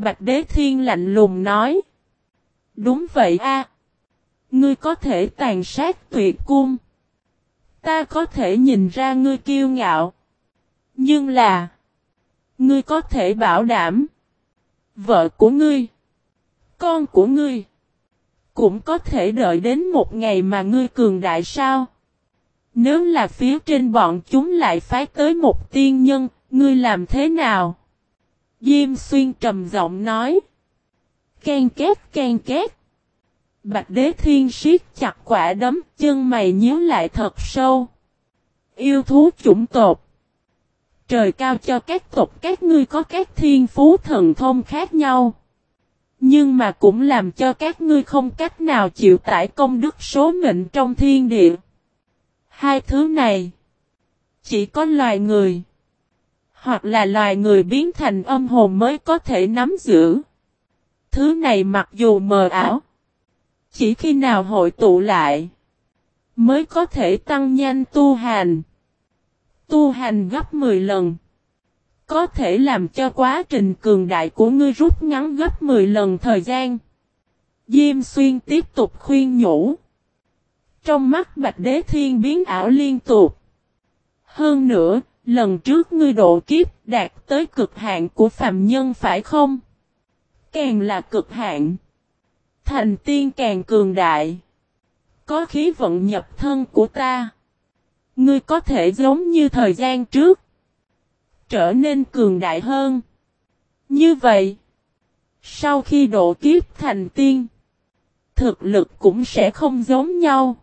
Bạch Đế Thiên lạnh lùng nói. Đúng vậy a, Ngươi có thể tàn sát tuyệt cung. Ta có thể nhìn ra ngươi kiêu ngạo. Nhưng là. Ngươi có thể bảo đảm. Vợ của ngươi. Con của ngươi. Cũng có thể đợi đến một ngày mà ngươi cường đại sao. Nếu là phía trên bọn chúng lại phái tới một tiên nhân, ngươi làm thế nào? Diêm xuyên trầm giọng nói. Ken két ken két. Bạch đế thiên siết chặt quả đấm, chân mày nhíu lại thật sâu. Yêu thú chủng tộc. Trời cao cho các tộc, các ngươi có các thiên phú thần thông khác nhau. Nhưng mà cũng làm cho các ngươi không cách nào chịu tải công đức số mệnh trong thiên địa. Hai thứ này. Chỉ có loài người. Hoặc là loài người biến thành âm hồn mới có thể nắm giữ. Thứ này mặc dù mờ ảo. Chỉ khi nào hội tụ lại. Mới có thể tăng nhanh tu hành. Tu hành gấp 10 lần. Có thể làm cho quá trình cường đại của ngươi rút ngắn gấp 10 lần thời gian. Diêm xuyên tiếp tục khuyên nhủ. Trong mắt Bạch Đế Thiên biến ảo liên tục. Hơn nữa, lần trước ngươi độ kiếp đạt tới cực hạn của phàm nhân phải không? Càng là cực hạn. Thành tiên càng cường đại. Có khí vận nhập thân của ta. Ngươi có thể giống như thời gian trước. Trở nên cường đại hơn. Như vậy. Sau khi độ kiếp thành tiên. Thực lực cũng sẽ không giống nhau.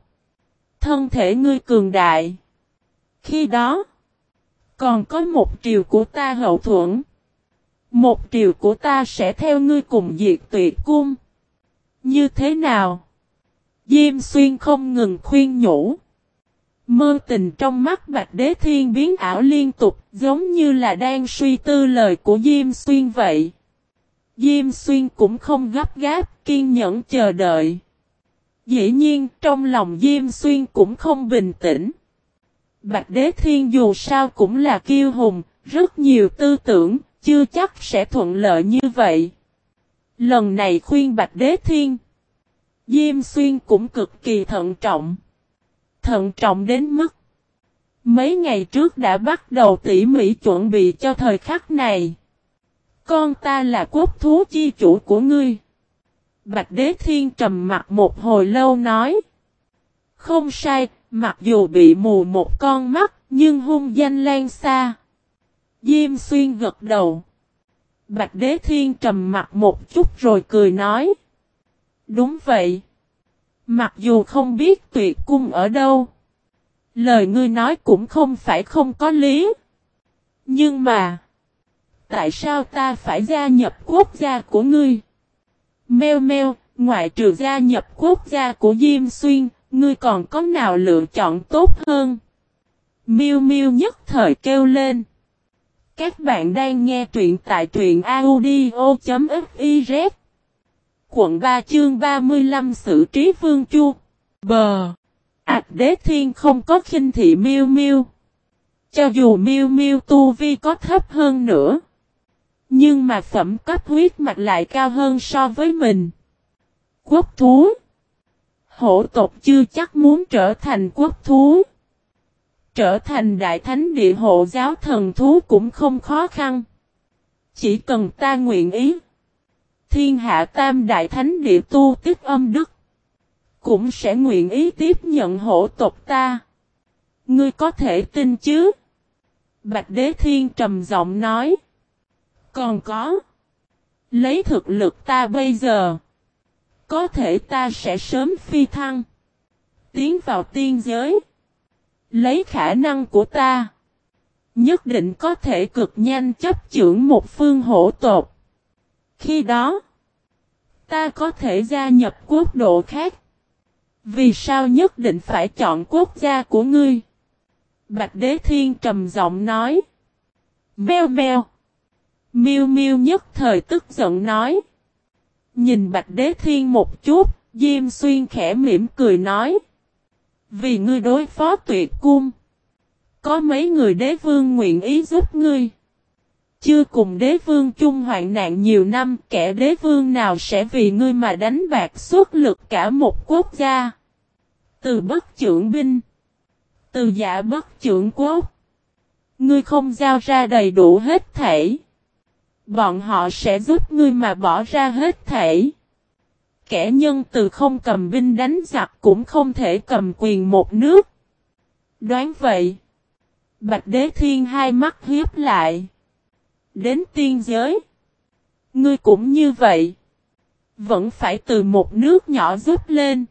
Thân thể ngươi cường đại. Khi đó. Còn có một triều của ta hậu thuẫn. Một triều của ta sẽ theo ngươi cùng diệt tuyệt cung. Như thế nào? Diêm xuyên không ngừng khuyên nhủ. Mơ tình trong mắt Bạch Đế Thiên biến ảo liên tục giống như là đang suy tư lời của Diêm Xuyên vậy. Diêm Xuyên cũng không gấp gáp, kiên nhẫn chờ đợi. Dĩ nhiên trong lòng Diêm Xuyên cũng không bình tĩnh. Bạch Đế Thiên dù sao cũng là kiêu hùng, rất nhiều tư tưởng, chưa chắc sẽ thuận lợi như vậy. Lần này khuyên Bạch Đế Thiên. Diêm Xuyên cũng cực kỳ thận trọng. Thận trọng đến mức. Mấy ngày trước đã bắt đầu tỉ mỉ chuẩn bị cho thời khắc này. Con ta là quốc thú chi chủ của ngươi. Bạch Đế Thiên trầm mặt một hồi lâu nói. Không sai, mặc dù bị mù một con mắt, nhưng hung danh lan xa. Diêm Xuyên gật đầu. Bạch Đế Thiên trầm mặt một chút rồi cười nói. Đúng vậy. Mặc dù không biết tuyệt cung ở đâu. Lời ngươi nói cũng không phải không có lý. Nhưng mà. Tại sao ta phải gia nhập quốc gia của ngươi? Mèo meo, ngoại trừ gia nhập quốc gia của Diêm Xuyên, ngươi còn có nào lựa chọn tốt hơn? Miu Miu nhất thời kêu lên. Các bạn đang nghe truyện tại truyện audio.fiz Quận 3 chương 35 xử trí Vương Chu Bờ Ảch đế thiên không có khinh thị miu miu. Cho dù miu miu tu vi có thấp hơn nữa, Nhưng mà phẩm cấp huyết mạch lại cao hơn so với mình Quốc thú Hổ tộc chưa chắc muốn trở thành quốc thú Trở thành đại thánh địa hộ giáo thần thú cũng không khó khăn. Chỉ cần ta nguyện ý. Thiên hạ tam đại thánh địa tu tiếp âm đức. Cũng sẽ nguyện ý tiếp nhận hộ tộc ta. Ngươi có thể tin chứ? Bạch đế thiên trầm giọng nói. Còn có. Lấy thực lực ta bây giờ. Có thể ta sẽ sớm phi thăng. Tiến vào tiên giới. Lấy khả năng của ta. Nhất định có thể cực nhanh chấp trưởng một phương hổ tột. Khi đó. Ta có thể gia nhập quốc độ khác. Vì sao nhất định phải chọn quốc gia của ngươi? Bạch Đế Thiên trầm giọng nói. Mèo mèo. Miêu Miêu nhất thời tức giận nói. Nhìn Bạch Đế Thiên một chút, Diêm Xuyên khẽ mỉm cười nói. Vì ngươi đối phó tuyệt cung. Có mấy người đế vương nguyện ý giúp ngươi. Chưa cùng đế vương chung hoạn nạn nhiều năm, kẻ đế vương nào sẽ vì ngươi mà đánh bạc suốt lực cả một quốc gia. Từ bất trưởng binh, từ giả bất trưởng quốc, ngươi không giao ra đầy đủ hết thể. Bọn họ sẽ giúp ngươi mà bỏ ra hết thể. Kẻ nhân từ không cầm binh đánh giặc cũng không thể cầm quyền một nước. Đoán vậy. Bạch đế thiên hai mắt hiếp lại. Đến tiên giới. Ngươi cũng như vậy. Vẫn phải từ một nước nhỏ giúp lên.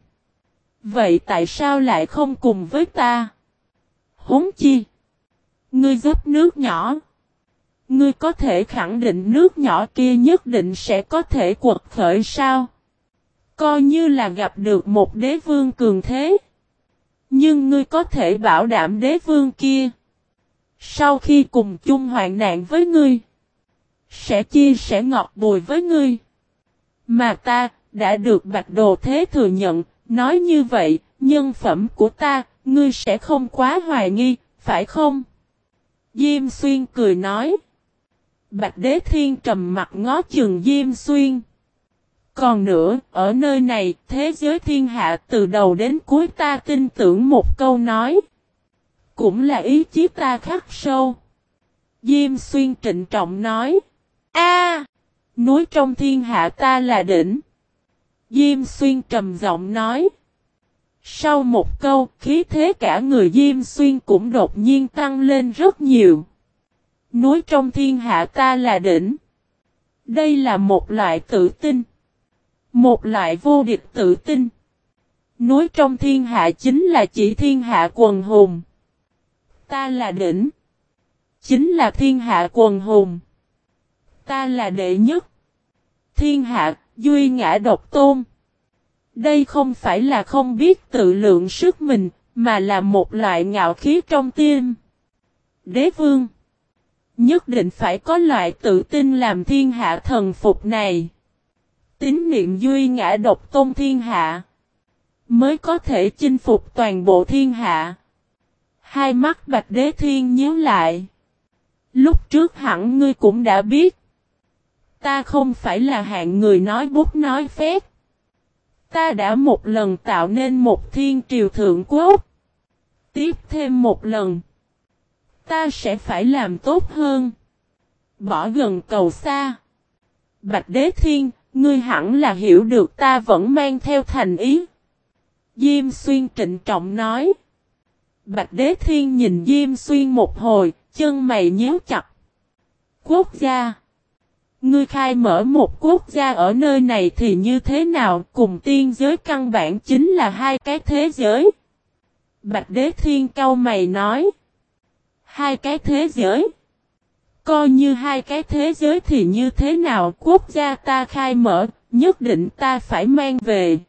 Vậy tại sao lại không cùng với ta? Húng chi. Ngươi giúp nước nhỏ. Ngươi có thể khẳng định nước nhỏ kia nhất định sẽ có thể quật khởi sao? Coi như là gặp được một đế vương cường thế. Nhưng ngươi có thể bảo đảm đế vương kia. Sau khi cùng chung hoạn nạn với ngươi. Sẽ chia sẻ ngọt bùi với ngươi. Mà ta đã được bạch đồ thế thừa nhận. Nói như vậy, nhân phẩm của ta, ngươi sẽ không quá hoài nghi, phải không? Diêm xuyên cười nói. Bạch đế thiên trầm mặt ngó chừng Diêm xuyên. Còn nữa, ở nơi này, thế giới thiên hạ từ đầu đến cuối ta tin tưởng một câu nói. Cũng là ý chí ta khắc sâu. Diêm xuyên trịnh trọng nói. A, núi trong thiên hạ ta là đỉnh. Diêm xuyên trầm giọng nói. Sau một câu, khí thế cả người Diêm xuyên cũng đột nhiên tăng lên rất nhiều. Núi trong thiên hạ ta là đỉnh. Đây là một loại tự tin. Một loại vô địch tự tin. Núi trong thiên hạ chính là chỉ thiên hạ quần hùng. Ta là đỉnh. Chính là thiên hạ quần hùng. Ta là đệ nhất. Thiên hạ, duy ngã độc tôn. Đây không phải là không biết tự lượng sức mình, mà là một loại ngạo khí trong tim. Đế vương. Nhất định phải có loại tự tin làm thiên hạ thần phục này. Tín niệm duy ngã độc tôn thiên hạ. Mới có thể chinh phục toàn bộ thiên hạ. Hai mắt bạch đế thiên nhíu lại. Lúc trước hẳn ngươi cũng đã biết. Ta không phải là hạng người nói bút nói phép. Ta đã một lần tạo nên một thiên triều thượng quốc. Tiếp thêm một lần. Ta sẽ phải làm tốt hơn. Bỏ gần cầu xa. Bạch đế thiên, ngươi hẳn là hiểu được ta vẫn mang theo thành ý. Diêm xuyên trịnh trọng nói. Bạch đế thiên nhìn Diêm xuyên một hồi, chân mày nhíu chặt. Quốc gia. Ngươi khai mở một quốc gia ở nơi này thì như thế nào cùng tiên giới căn bản chính là hai cái thế giới. Bạch đế thiên cao mày nói. Hai cái thế giới. Coi như hai cái thế giới thì như thế nào quốc gia ta khai mở, nhất định ta phải mang về.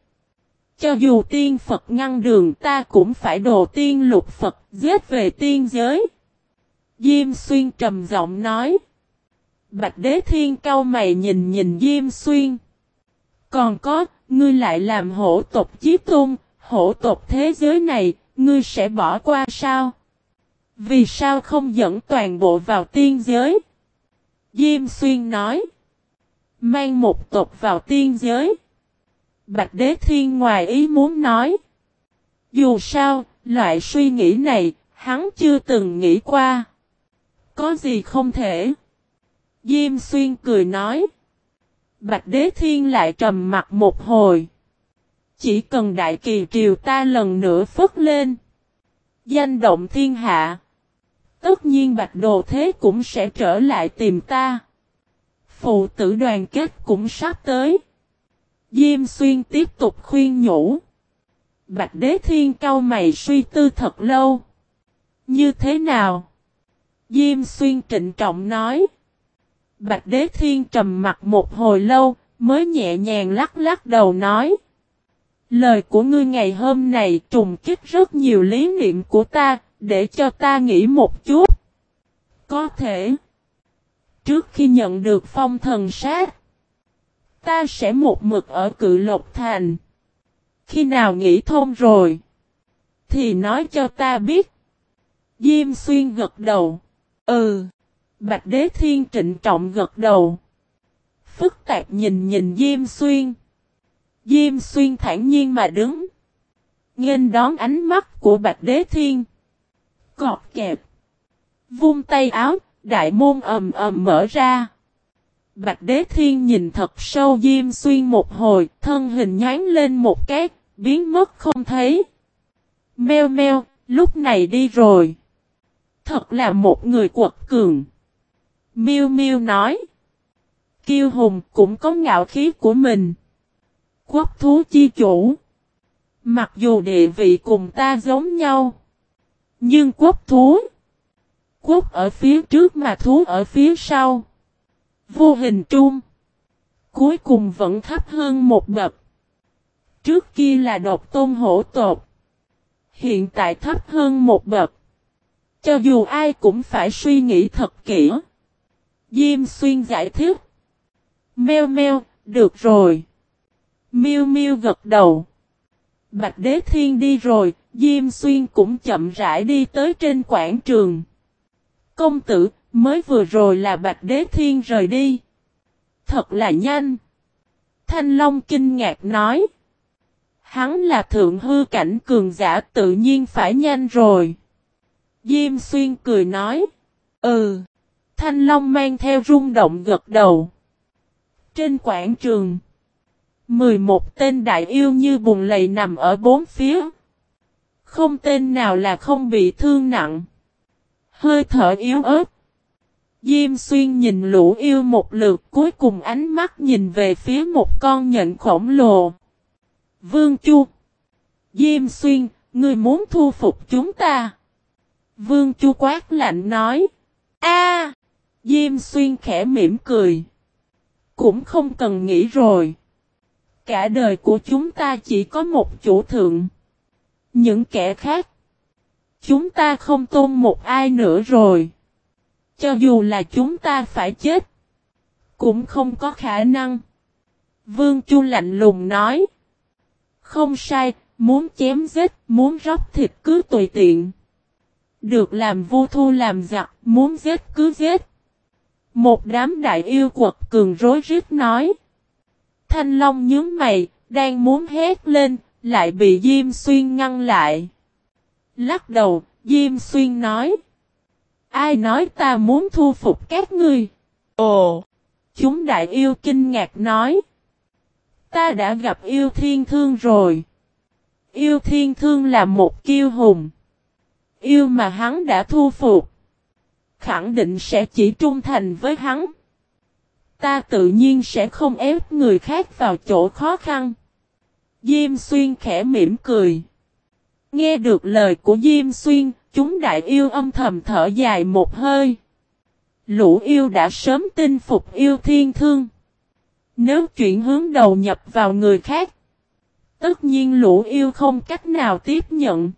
Cho dù tiên Phật ngăn đường ta cũng phải đồ tiên lục Phật giết về tiên giới. Diêm xuyên trầm giọng nói. Bạch đế thiên cao mày nhìn nhìn Diêm xuyên. Còn có, ngươi lại làm hổ tộc chí tôn, hổ tộc thế giới này, ngươi sẽ bỏ qua sao? Vì sao không dẫn toàn bộ vào tiên giới? Diêm xuyên nói. Mang một tộc vào tiên giới. Bạch đế thiên ngoài ý muốn nói. Dù sao, loại suy nghĩ này, hắn chưa từng nghĩ qua. Có gì không thể? Diêm xuyên cười nói. Bạch đế thiên lại trầm mặt một hồi. Chỉ cần đại kỳ triều ta lần nữa phất lên. Danh động thiên hạ. Tất nhiên bạch đồ thế cũng sẽ trở lại tìm ta. Phụ tử đoàn kết cũng sắp tới. Diêm xuyên tiếp tục khuyên nhủ. Bạch đế thiên cao mày suy tư thật lâu. Như thế nào? Diêm xuyên trịnh trọng nói. Bạch đế thiên trầm mặt một hồi lâu, mới nhẹ nhàng lắc lắc đầu nói. Lời của ngươi ngày hôm này trùng kích rất nhiều lý niệm của ta, để cho ta nghĩ một chút. Có thể. Trước khi nhận được phong thần sát. Ta sẽ một mực ở cự lộc thành. Khi nào nghĩ thông rồi. Thì nói cho ta biết. Diêm xuyên gật đầu. Ừ. Bạch Đế Thiên trịnh trọng gật đầu. Phức tạp nhìn nhìn Diêm Xuyên. Diêm Xuyên thản nhiên mà đứng. Nghênh đón ánh mắt của Bạch Đế Thiên cọp kẹp. Vung tay áo, đại môn ầm ầm mở ra. Bạch Đế Thiên nhìn thật sâu Diêm Xuyên một hồi, thân hình nhán lên một cái, biến mất không thấy. Meo meo, lúc này đi rồi. Thật là một người quật cường. Miêu Miêu nói. Kiêu Hùng cũng có ngạo khí của mình. Quốc thú chi chủ. Mặc dù địa vị cùng ta giống nhau. Nhưng quốc thú. Quốc ở phía trước mà thú ở phía sau. Vô hình trung. Cuối cùng vẫn thấp hơn một bậc. Trước kia là độc tôn hổ tột. Hiện tại thấp hơn một bậc. Cho dù ai cũng phải suy nghĩ thật kỹ. Diêm xuyên giải thích. Meo meo, được rồi. Miu Miu gật đầu. Bạch Đế Thiên đi rồi, Diêm Xuyên cũng chậm rãi đi tới trên quảng trường. Công tử, mới vừa rồi là Bạch Đế Thiên rời đi. Thật là nhanh. Thanh Long kinh ngạc nói. Hắn là thượng hư cảnh cường giả tự nhiên phải nhanh rồi. Diêm Xuyên cười nói. Ừ. Thanh Long mang theo rung động gật đầu. Trên quảng trường. 11 tên đại yêu như bùn lầy nằm ở bốn phía. Không tên nào là không bị thương nặng. Hơi thở yếu ớt. Diêm xuyên nhìn lũ yêu một lượt cuối cùng ánh mắt nhìn về phía một con nhện khổng lồ. Vương Chu. Diêm xuyên, ngươi muốn thu phục chúng ta. Vương Chu quát lạnh nói. A, Diêm xuyên khẽ mỉm cười. Cũng không cần nghĩ rồi. Cả đời của chúng ta chỉ có một chủ thượng. Những kẻ khác. Chúng ta không tôn một ai nữa rồi. Cho dù là chúng ta phải chết. Cũng không có khả năng. Vương Chu lạnh lùng nói. Không sai, muốn chém giết, muốn róc thịt cứ tùy tiện. Được làm vô thu làm giặc, muốn giết cứ giết. Một đám đại yêu quật cường rối rít nói. Thanh Long nhướng mày, đang muốn hét lên, lại bị Diêm Xuyên ngăn lại. Lắc đầu, Diêm Xuyên nói. Ai nói ta muốn thu phục các ngươi? Ồ! Chúng đại yêu kinh ngạc nói. Ta đã gặp yêu thiên thương rồi. Yêu thiên thương là một kiêu hùng. Yêu mà hắn đã thu phục. Khẳng định sẽ chỉ trung thành với hắn. Ta tự nhiên sẽ không ép người khác vào chỗ khó khăn. Diêm xuyên khẽ mỉm cười. Nghe được lời của Diêm xuyên, chúng đại yêu âm thầm thở dài một hơi. Lũ yêu đã sớm tin phục yêu thiên thương. Nếu chuyển hướng đầu nhập vào người khác, tất nhiên lũ yêu không cách nào tiếp nhận.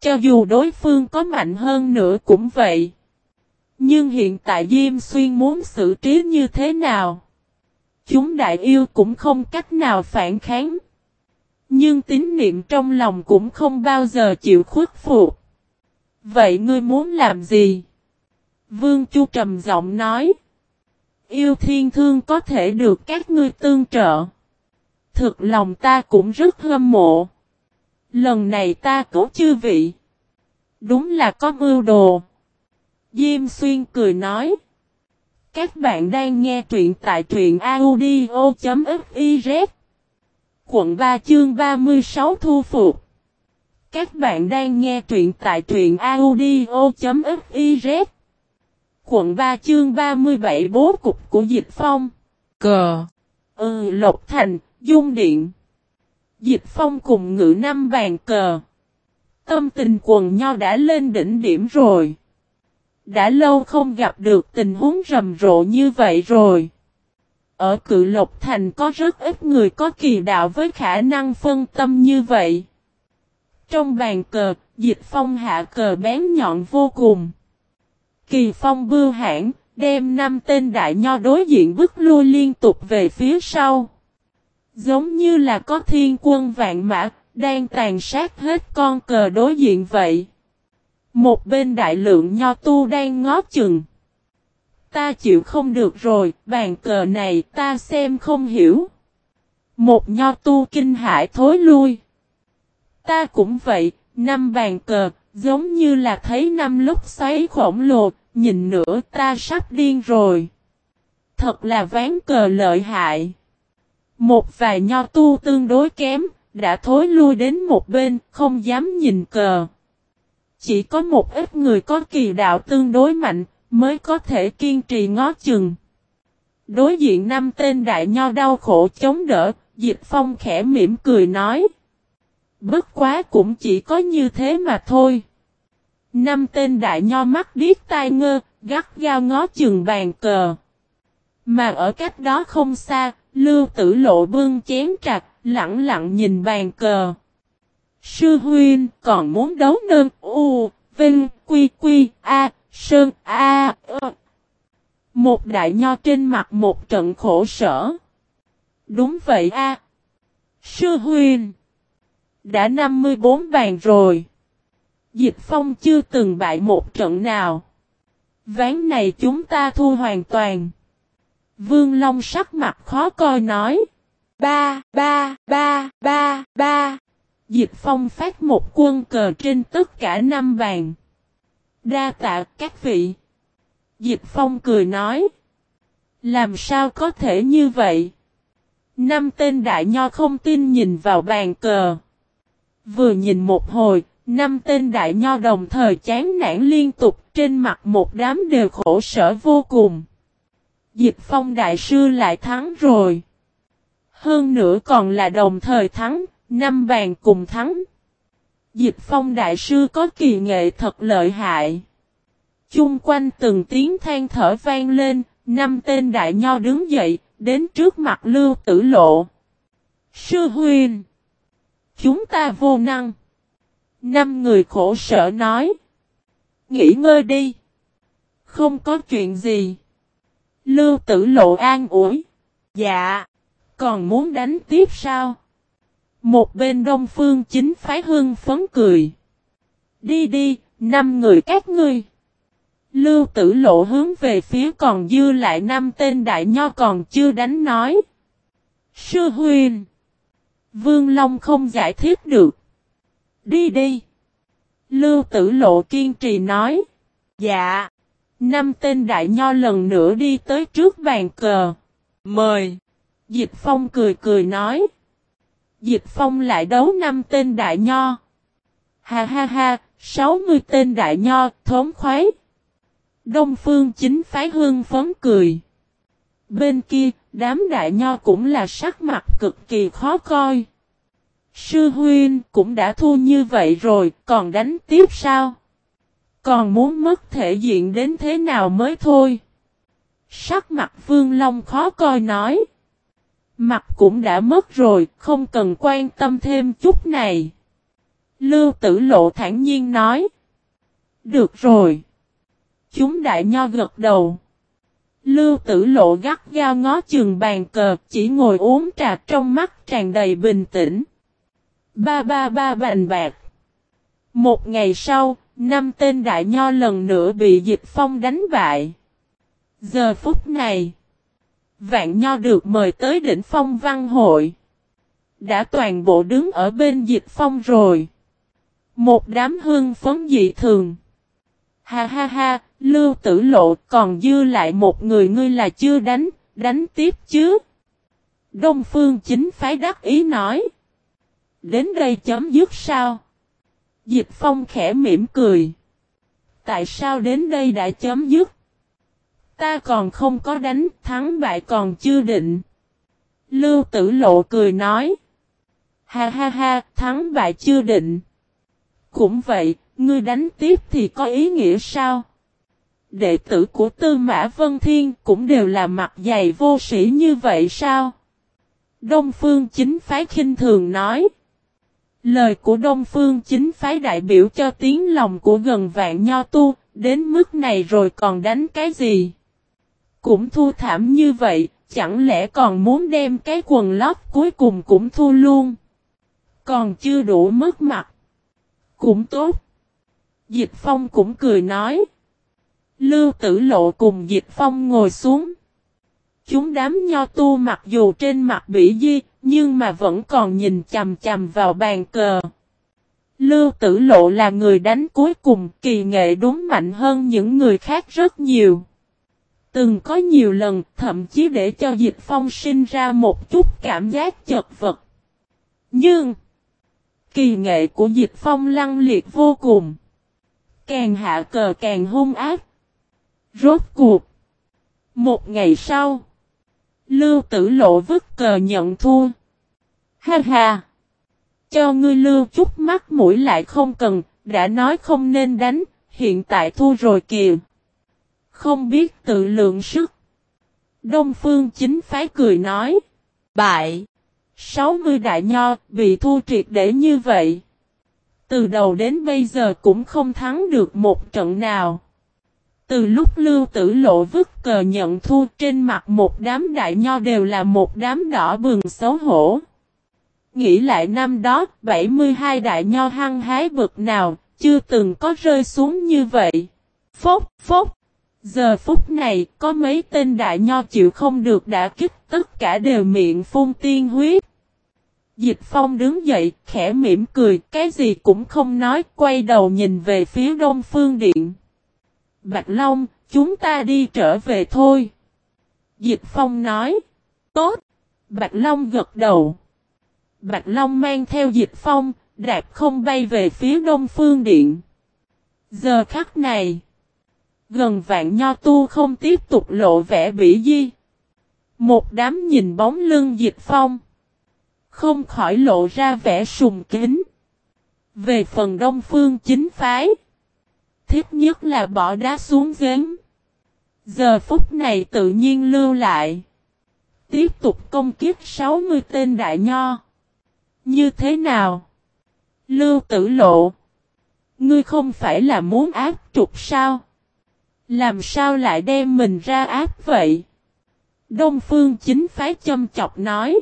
Cho dù đối phương có mạnh hơn nữa cũng vậy. Nhưng hiện tại Diêm Xuyên muốn xử trí như thế nào? Chúng đại yêu cũng không cách nào phản kháng. Nhưng tín niệm trong lòng cũng không bao giờ chịu khuất phục. Vậy ngươi muốn làm gì? Vương Chu trầm giọng nói. Yêu thiên thương có thể được các ngươi tương trợ. Thực lòng ta cũng rất hâm mộ. Lần này ta cố chư vị. Đúng là có mưu đồ. Diêm xuyên cười nói. Các bạn đang nghe truyện tại truyện audio.fif Quận 3 chương 36 thu phục. Các bạn đang nghe truyện tại truyện audio.fiz. Quận 3 chương 37 bố cục của Dịch Phong. Cờ. Ừ Lộc Thành, Dung Điện. Dịch Phong cùng ngự năm bàn cờ. Tâm tình quần nho đã lên đỉnh điểm rồi. Đã lâu không gặp được tình huống rầm rộ như vậy rồi. Ở cự lộc thành có rất ít người có kỳ đạo với khả năng phân tâm như vậy. Trong bàn cờ, dịch phong hạ cờ bén nhọn vô cùng. Kỳ phong bưu hãn, đem năm tên đại nho đối diện bức lui liên tục về phía sau. Giống như là có thiên quân vạn mã, đang tàn sát hết con cờ đối diện vậy. Một bên đại lượng nho tu đang ngó chừng ta chịu không được rồi, bàn cờ này ta xem không hiểu. Một nho tu kinh hải thối lui. Ta cũng vậy, năm bàn cờ, giống như là thấy năm lúc xoáy khổng lồ, nhìn nữa ta sắp điên rồi. Thật là ván cờ lợi hại. Một vài nho tu tương đối kém, đã thối lui đến một bên, không dám nhìn cờ. Chỉ có một ít người có kỳ đạo tương đối mạnh, mới có thể kiên trì ngó chừng. Đối diện năm tên đại nho đau khổ chống đỡ, Diệp Phong khẽ mỉm cười nói. Bất quá cũng chỉ có như thế mà thôi. Năm tên đại nho mắt điếc tai ngơ, gắt gao ngó chừng bàn cờ. Mà ở cách đó không xa, lưu tử lộ bưng chén trạc, lặng lặng nhìn bàn cờ. Sư huynh còn muốn đấu nơn u, vinh, quy quy, a, sơn, a. Một đại nho trên mặt một trận khổ sở. Đúng vậy a. Sư huyền. Đã 54 bàn rồi. Dịch phong chưa từng bại một trận nào. Ván này chúng ta thua hoàn toàn. Vương Long sắc mặt khó coi nói. Ba, ba, ba, ba, ba. Dịch phong phát một quân cờ trên tất cả năm vàng Đa tạ các vị. Diệp phong cười nói. Làm sao có thể như vậy? Năm tên đại nho không tin nhìn vào bàn cờ. Vừa nhìn một hồi, năm tên đại nho đồng thời chán nản liên tục trên mặt một đám đều khổ sở vô cùng. Diệp phong đại sư lại thắng rồi. Hơn nữa còn là đồng thời thắng, năm bàn cùng thắng. Dịch phong đại sư có kỳ nghệ thật lợi hại. Chung quanh từng tiếng than thở vang lên, năm tên đại nho đứng dậy, đến trước mặt lưu tử lộ. Sư huyền! Chúng ta vô năng. Năm người khổ sở nói. Nghỉ ngơi đi. Không có chuyện gì. Lưu tử lộ an ủi. Dạ. Còn muốn đánh tiếp sao? Một bên đông phương chính phái hương phấn cười. Đi đi, năm người các ngươi. Lưu tử lộ hướng về phía còn dư lại năm tên đại nho còn chưa đánh nói. Sư huyền. Vương Long không giải thích được. Đi đi. Lưu tử lộ kiên trì nói. Dạ. Năm tên đại nho lần nữa đi tới trước bàn cờ. Mời. Dịch Phong cười cười nói. Dịch Phong lại đấu năm tên đại nho. Ha ha ha, 60 tên đại nho, thốn khoái. Đông phương chính phái hương phấn cười. Bên kia, đám đại nho cũng là sắc mặt cực kỳ khó coi. Sư huynh cũng đã thua như vậy rồi, còn đánh tiếp sao? Còn muốn mất thể diện đến thế nào mới thôi? Sắc mặt Vương Long khó coi nói. Mặt cũng đã mất rồi, không cần quan tâm thêm chút này. Lưu tử lộ thản nhiên nói. Được rồi. Chúng đại nho gật đầu. Lưu tử lộ gắt gao ngó chừng bàn cờ, chỉ ngồi uống trà trong mắt tràn đầy bình tĩnh. Ba ba ba bành bạc. Một ngày sau, năm tên đại nho lần nữa bị dịch phong đánh bại. Giờ phút này, vạn nho được mời tới đỉnh phong văn hội. Đã toàn bộ đứng ở bên dịch phong rồi. Một đám hương phấn dị thường. Ha ha ha, lưu tử lộ còn dư lại một người ngươi là chưa đánh, đánh tiếp chứ. Đông phương chính phái đắc ý nói. Đến đây chấm dứt sao? Dịch phong khẽ mỉm cười. Tại sao đến đây đã chấm dứt? Ta còn không có đánh, thắng bại còn chưa định. Lưu tử lộ cười nói. Ha ha ha, thắng bại chưa định. Cũng vậy, ngươi đánh tiếp thì có ý nghĩa sao? Đệ tử của Tư Mã Vân Thiên cũng đều là mặt dày vô sĩ như vậy sao? Đông Phương chính phái khinh thường nói. Lời của Đông Phương chính phái đại biểu cho tiếng lòng của gần vạn nho tu, đến mức này rồi còn đánh cái gì? Cũng thu thảm như vậy, chẳng lẽ còn muốn đem cái quần lót cuối cùng cũng thu luôn? Còn chưa đủ mất mặt. Cũng tốt. Dịch Phong cũng cười nói. Lưu tử lộ cùng dịch phong ngồi xuống. Chúng đám nho tu mặc dù trên mặt bị di, nhưng mà vẫn còn nhìn chầm chầm vào bàn cờ. Lưu tử lộ là người đánh cuối cùng kỳ nghệ đúng mạnh hơn những người khác rất nhiều. Từng có nhiều lần thậm chí để cho dịch phong sinh ra một chút cảm giác chật vật. Nhưng, kỳ nghệ của dịch phong lăng liệt vô cùng. Càng hạ cờ càng hung ác. Rốt cuộc. Một ngày sau, Lưu tử lộ vứt cờ nhận thua. Ha ha! Cho ngươi lưu chút mắt mũi lại không cần, đã nói không nên đánh, hiện tại thua rồi kìa. Không biết tự lượng sức. Đông phương chính phái cười nói. Bại! 60 đại nho bị thu triệt để như vậy. Từ đầu đến bây giờ cũng không thắng được một trận nào. Từ lúc lưu tử lộ vứt cờ nhận thua trên mặt một đám đại nho đều là một đám đỏ bừng xấu hổ. Nghĩ lại năm đó, 72 đại nho hăng hái bực nào, chưa từng có rơi xuống như vậy. Phốc, phốc. Giờ phút này, có mấy tên đại nho chịu không được đã kích, tất cả đều miệng phun tiên huyết. Dịch phong đứng dậy, khẽ mỉm cười, cái gì cũng không nói, quay đầu nhìn về phía đông phương điện. Bạch Long, chúng ta đi trở về thôi. Dịch phong nói. Tốt. Bạch Long gật đầu. Bạch Long mang theo dịch phong, đạp không bay về phía đông phương điện. Giờ khắc này, gần vạn nho tu không tiếp tục lộ vẻ bỉ di. Một đám nhìn bóng lưng dịch phong, không khỏi lộ ra vẻ sùng kính. Về phần đông phương chính phái, thiết nhất là bỏ đá xuống giếng. Giờ phút này tự nhiên lưu lại. Tiếp tục công kiếp 60 tên đại nho. Như thế nào? Lưu tử lộ. Ngươi không phải là muốn áp trục sao? Làm sao lại đem mình ra áp vậy? Đông phương chính phái châm chọc nói.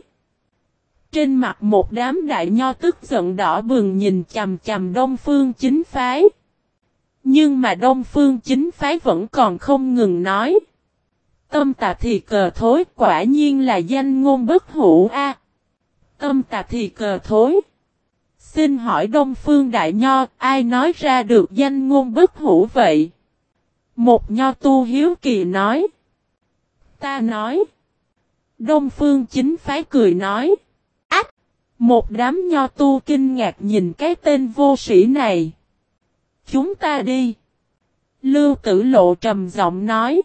Trên mặt một đám đại nho tức giận đỏ bừng nhìn chầm chầm đông phương chính phái. Nhưng mà đông phương chính phái vẫn còn không ngừng nói. Tâm tà thì cờ thối quả nhiên là danh ngôn bất hủ a. Tâm tà thì cờ thối. Xin hỏi Đông Phương Đại Nho, ai nói ra được danh ngôn bất hủ vậy? Một nho tu hiếu kỳ nói. Ta nói. Đông Phương chính phái cười nói. Ách! Một đám nho tu kinh ngạc nhìn cái tên vô sĩ này. Chúng ta đi. Lưu tử lộ trầm giọng nói.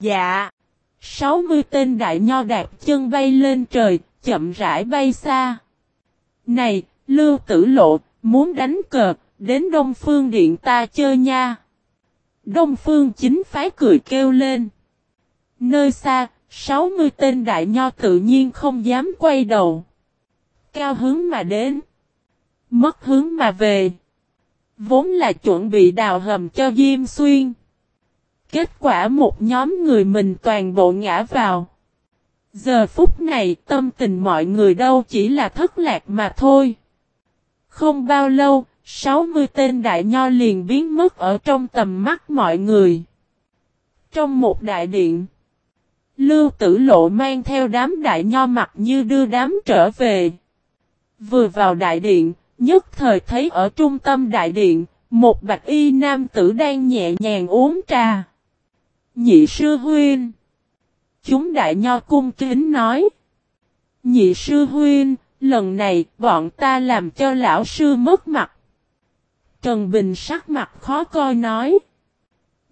Dạ. 60 tên đại nho đạp chân bay lên trời, chậm rãi bay xa. Này, Lưu Tử Lộ, muốn đánh cờ, đến Đông Phương Điện ta chơi nha. Đông Phương chính phái cười kêu lên. Nơi xa, 60 tên đại nho tự nhiên không dám quay đầu. Cao hướng mà đến. Mất hướng mà về. Vốn là chuẩn bị đào hầm cho Diêm Xuyên. Kết quả một nhóm người mình toàn bộ ngã vào. Giờ phút này tâm tình mọi người đâu chỉ là thất lạc mà thôi. Không bao lâu, 60 tên đại nho liền biến mất ở trong tầm mắt mọi người. Trong một đại điện, Lưu Tử Lộ mang theo đám đại nho mặt như đưa đám trở về. Vừa vào đại điện, nhất thời thấy ở trung tâm đại điện, một bạch y nam tử đang nhẹ nhàng uống trà. Nhị sư huynh chúng đại nho cung kính nói. Nhị sư huynh, lần này bọn ta làm cho lão sư mất mặt. Trần Bình sắc mặt khó coi nói.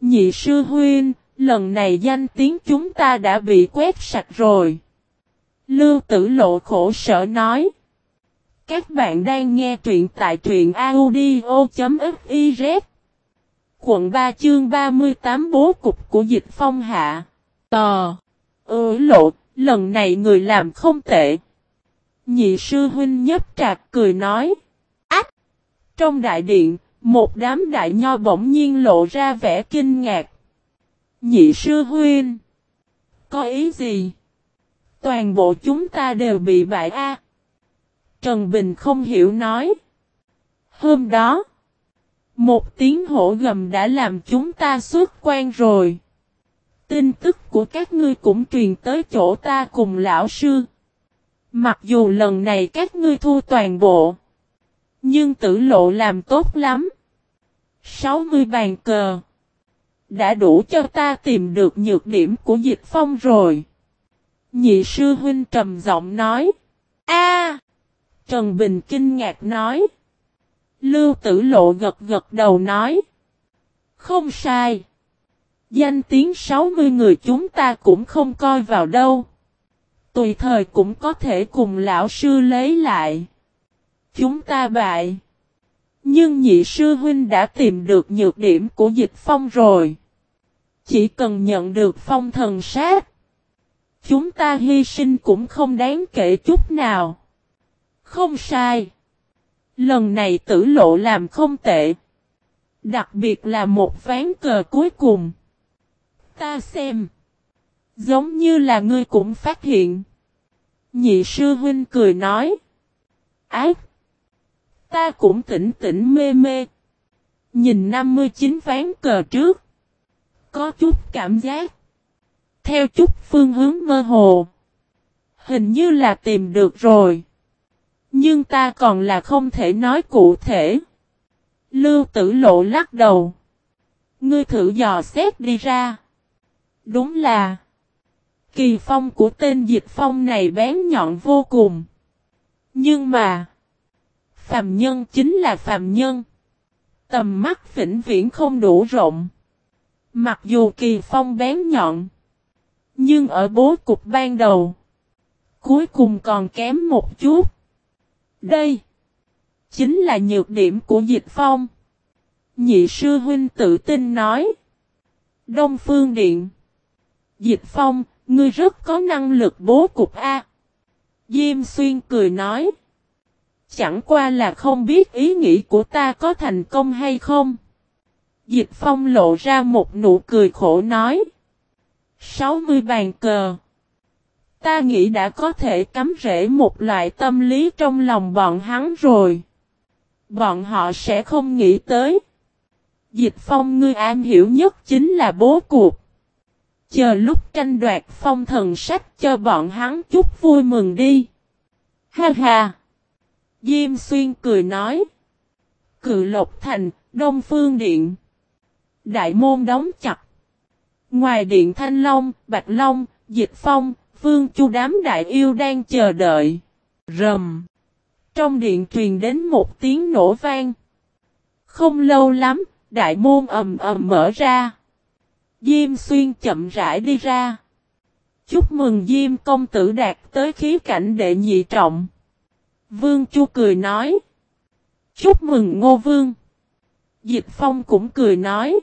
Nhị sư huynh, lần này danh tiếng chúng ta đã bị quét sạch rồi. Lưu tử lộ khổ sở nói. Các bạn đang nghe truyện tại truyện audio.fiz Quận 3 chương 38 bố cục của dịch phong hạ Tò Ừ lộ, lần này người làm không tệ. Nhị sư huynh nhấp trạc cười nói. Ách! Trong đại điện, một đám đại nho bỗng nhiên lộ ra vẻ kinh ngạc. Nhị sư huynh! Có ý gì? Toàn bộ chúng ta đều bị bại a. Trần Bình không hiểu nói. Hôm đó, Một tiếng hổ gầm đã làm chúng ta xuất quan rồi. Tin tức của các ngươi cũng truyền tới chỗ ta cùng lão sư. Mặc dù lần này các ngươi thu toàn bộ. Nhưng tử lộ làm tốt lắm. 60 bàn cờ. Đã đủ cho ta tìm được nhược điểm của dịch phong rồi. Nhị sư huynh trầm giọng nói. a Trần Bình kinh ngạc nói. Lưu tử lộ gật gật đầu nói. Không sai. Danh tiếng 60 người chúng ta cũng không coi vào đâu. Tùy thời cũng có thể cùng lão sư lấy lại. Chúng ta bại. Nhưng nhị sư huynh đã tìm được nhược điểm của dịch phong rồi. Chỉ cần nhận được phong thần sát. Chúng ta hy sinh cũng không đáng kể chút nào. Không sai. Lần này tử lộ làm không tệ. Đặc biệt là một ván cờ cuối cùng. Ta xem. Giống như là ngươi cũng phát hiện. Nhị sư huynh cười nói. Ác. Ta cũng tỉnh tỉnh mê mê. Nhìn 59 ván cờ trước. Có chút cảm giác. Theo chút phương hướng mơ hồ. Hình như là tìm được rồi. Nhưng ta còn là không thể nói cụ thể. Lưu tử lộ lắc đầu. Ngươi thử dò xét đi ra. Đúng là. Kỳ phong của tên dịch phong này bén nhọn vô cùng. Nhưng mà. Phàm nhân chính là phàm nhân. Tầm mắt vĩnh viễn không đủ rộng. Mặc dù kỳ phong bén nhọn. Nhưng ở bố cục ban đầu. Cuối cùng còn kém một chút. Đây. Chính là nhược điểm của dịch phong. Nhị sư huynh tự tin nói. Đông Phương Điện. Dịch phong, ngươi rất có năng lực bố cục A. Diêm xuyên cười nói. Chẳng qua là không biết ý nghĩ của ta có thành công hay không. Dịch phong lộ ra một nụ cười khổ nói. 60 bàn cờ. Ta nghĩ đã có thể cắm rễ một loại tâm lý trong lòng bọn hắn rồi. Bọn họ sẽ không nghĩ tới. Dịch phong ngươi am hiểu nhất chính là bố cuộc. Chờ lúc tranh đoạt phong thần sách cho bọn hắn chút vui mừng đi. Ha ha! Diêm xuyên cười nói. Cự lộc thành, Đông Phương Điện. Đại môn đóng chặt. Ngoài điện Thanh Long, Bạch Long, Dịch Phong, Vương Chu đám đại yêu đang chờ đợi. Rầm. Trong điện truyền đến một tiếng nổ vang. Không lâu lắm, đại môn ầm ầm mở ra. Diêm xuyên chậm rãi đi ra. Chúc mừng Diêm công tử đạt tới khí cảnh đệ nhị trọng. Vương Chu cười nói. Chúc mừng Ngô Vương. Dịch Phong cũng cười nói.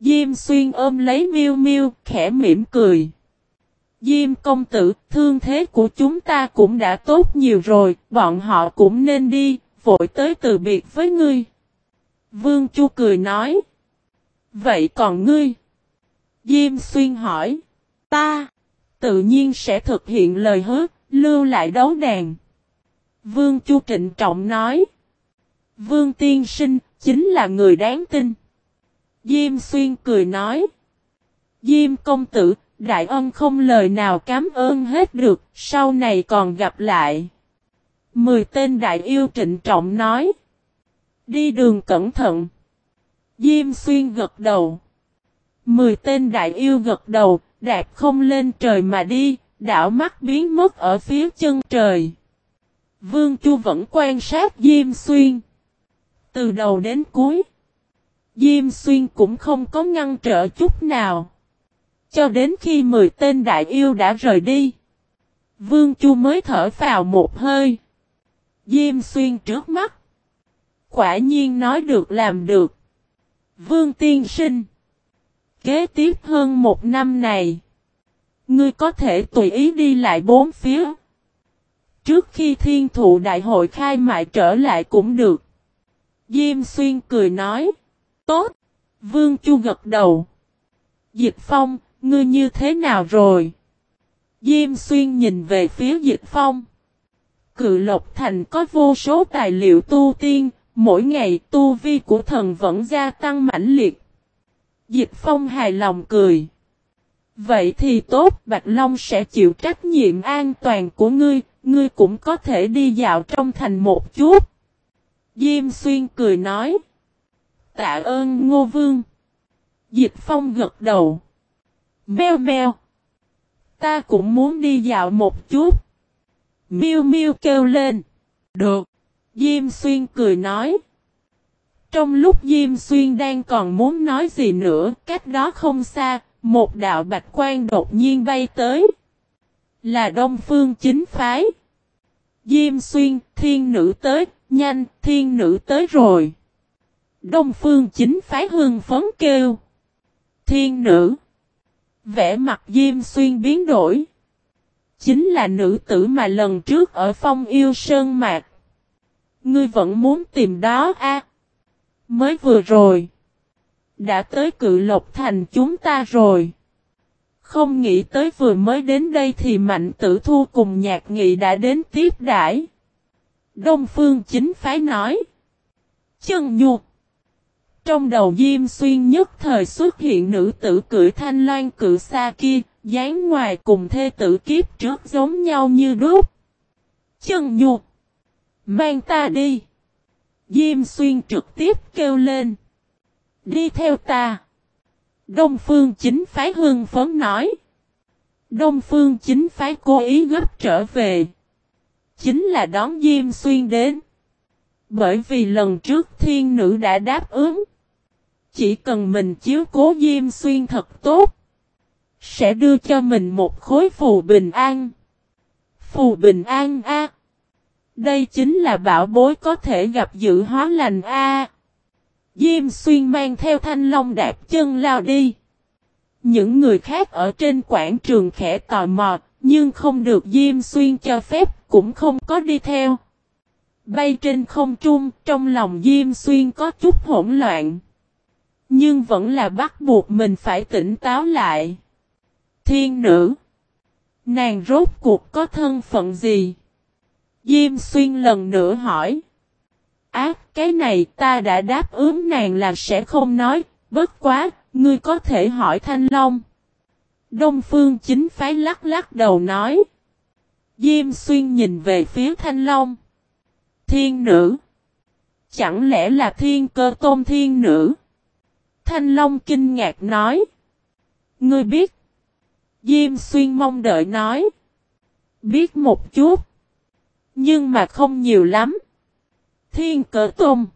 Diêm xuyên ôm lấy miêu miêu, khẽ mỉm cười. Diêm công tử, thương thế của chúng ta cũng đã tốt nhiều rồi, bọn họ cũng nên đi, vội tới từ biệt với ngươi. Vương Chu cười nói. Vậy còn ngươi? Diêm xuyên hỏi. Ta, tự nhiên sẽ thực hiện lời hứa, lưu lại đấu đàn. Vương Chu trịnh trọng nói. Vương tiên sinh, chính là người đáng tin. Diêm xuyên cười nói. Diêm công tử, đại ân không lời nào cảm ơn hết được, sau này còn gặp lại. Mười tên đại yêu trịnh trọng nói. Đi đường cẩn thận. Diêm xuyên gật đầu. Mười tên đại yêu gật đầu, đạp không lên trời mà đi, đảo mắt biến mất ở phía chân trời. Vương Chu vẫn quan sát Diêm Xuyên. Từ đầu đến cuối. Diêm Xuyên cũng không có ngăn trở chút nào. Cho đến khi 10 tên đại yêu đã rời đi. Vương Chu mới thở vào một hơi. Diêm Xuyên trước mắt. Quả nhiên nói được làm được. Vương Tiên Sinh. Kế tiếp hơn một năm này. Ngươi có thể tùy ý đi lại bốn phía. Trước khi thiên thụ đại hội khai mại trở lại cũng được. Diêm xuyên cười nói. Tốt. Vương Chu gật đầu. Dịch Phong, ngươi như thế nào rồi? Diêm xuyên nhìn về phía Dịch Phong. Cự Lộc Thành có vô số tài liệu tu tiên, mỗi ngày tu vi của thần vẫn gia tăng mãnh liệt. Dịch Phong hài lòng cười. Vậy thì tốt, Bạch Long sẽ chịu trách nhiệm an toàn của ngươi, ngươi cũng có thể đi dạo trong thành một chút. Diêm Xuyên cười nói. Tạ ơn Ngô Vương. Dịch Phong gật đầu. Mèo mèo. Ta cũng muốn đi dạo một chút. Miu Miu kêu lên. Được. Diêm Xuyên cười nói. Trong lúc Diêm Xuyên đang còn muốn nói gì nữa, cách đó không xa, một đạo bạch quan đột nhiên bay tới. Là Đông Phương chính phái. Diêm Xuyên, thiên nữ tới, nhanh, thiên nữ tới rồi. Đông Phương chính phái hương phấn kêu. Thiên nữ. Vẽ mặt Diêm Xuyên biến đổi. Chính là nữ tử mà lần trước ở phong yêu sơn mạc. Ngươi vẫn muốn tìm đó a Mới vừa rồi. Đã tới cự lộc thành chúng ta rồi. Không nghĩ tới vừa mới đến đây thì mạnh tử thu cùng nhạc nghị đã đến tiếp đãi. Đông phương chính phái nói. Chân nhuột. Trong đầu Diêm Xuyên nhất thời xuất hiện nữ tử cưỡi thanh loan cự xa kia, dáng ngoài cùng thê tử kiếp trước giống nhau như đúc. Chân nhuột. Mang ta đi. Diêm Xuyên trực tiếp kêu lên. Đi theo ta. Đông Phương chính phái hương phấn nói. Đông Phương chính phái cố ý gấp trở về. Chính là đón Diêm Xuyên đến. Bởi vì lần trước thiên nữ đã đáp ứng. Chỉ cần mình chiếu cố Diêm Xuyên thật tốt. Sẽ đưa cho mình một khối phù bình an. Phù bình an a Đây chính là bảo bối có thể gặp dự hóa lành a Diêm xuyên mang theo thanh long đạp chân lao đi. Những người khác ở trên quảng trường khẽ tò mò, nhưng không được Diêm xuyên cho phép, cũng không có đi theo. Bay trên không trung, trong lòng Diêm xuyên có chút hỗn loạn. Nhưng vẫn là bắt buộc mình phải tỉnh táo lại. Thiên nữ. Nàng rốt cuộc có thân phận gì? Diêm xuyên lần nữa hỏi. Ác, cái này ta đã đáp ứng nàng là sẽ không nói, bất quá, ngươi có thể hỏi Thanh Long. Đông Phương chính phái lắc lắc đầu nói. Diêm xuyên nhìn về phía Thanh Long. Thiên nữ. Chẳng lẽ là thiên cơ tôn thiên nữ? Thanh Long kinh ngạc nói. Ngươi biết. Diêm xuyên mong đợi nói. Biết một chút. Nhưng mà không nhiều lắm. Thiên cỡ Tôm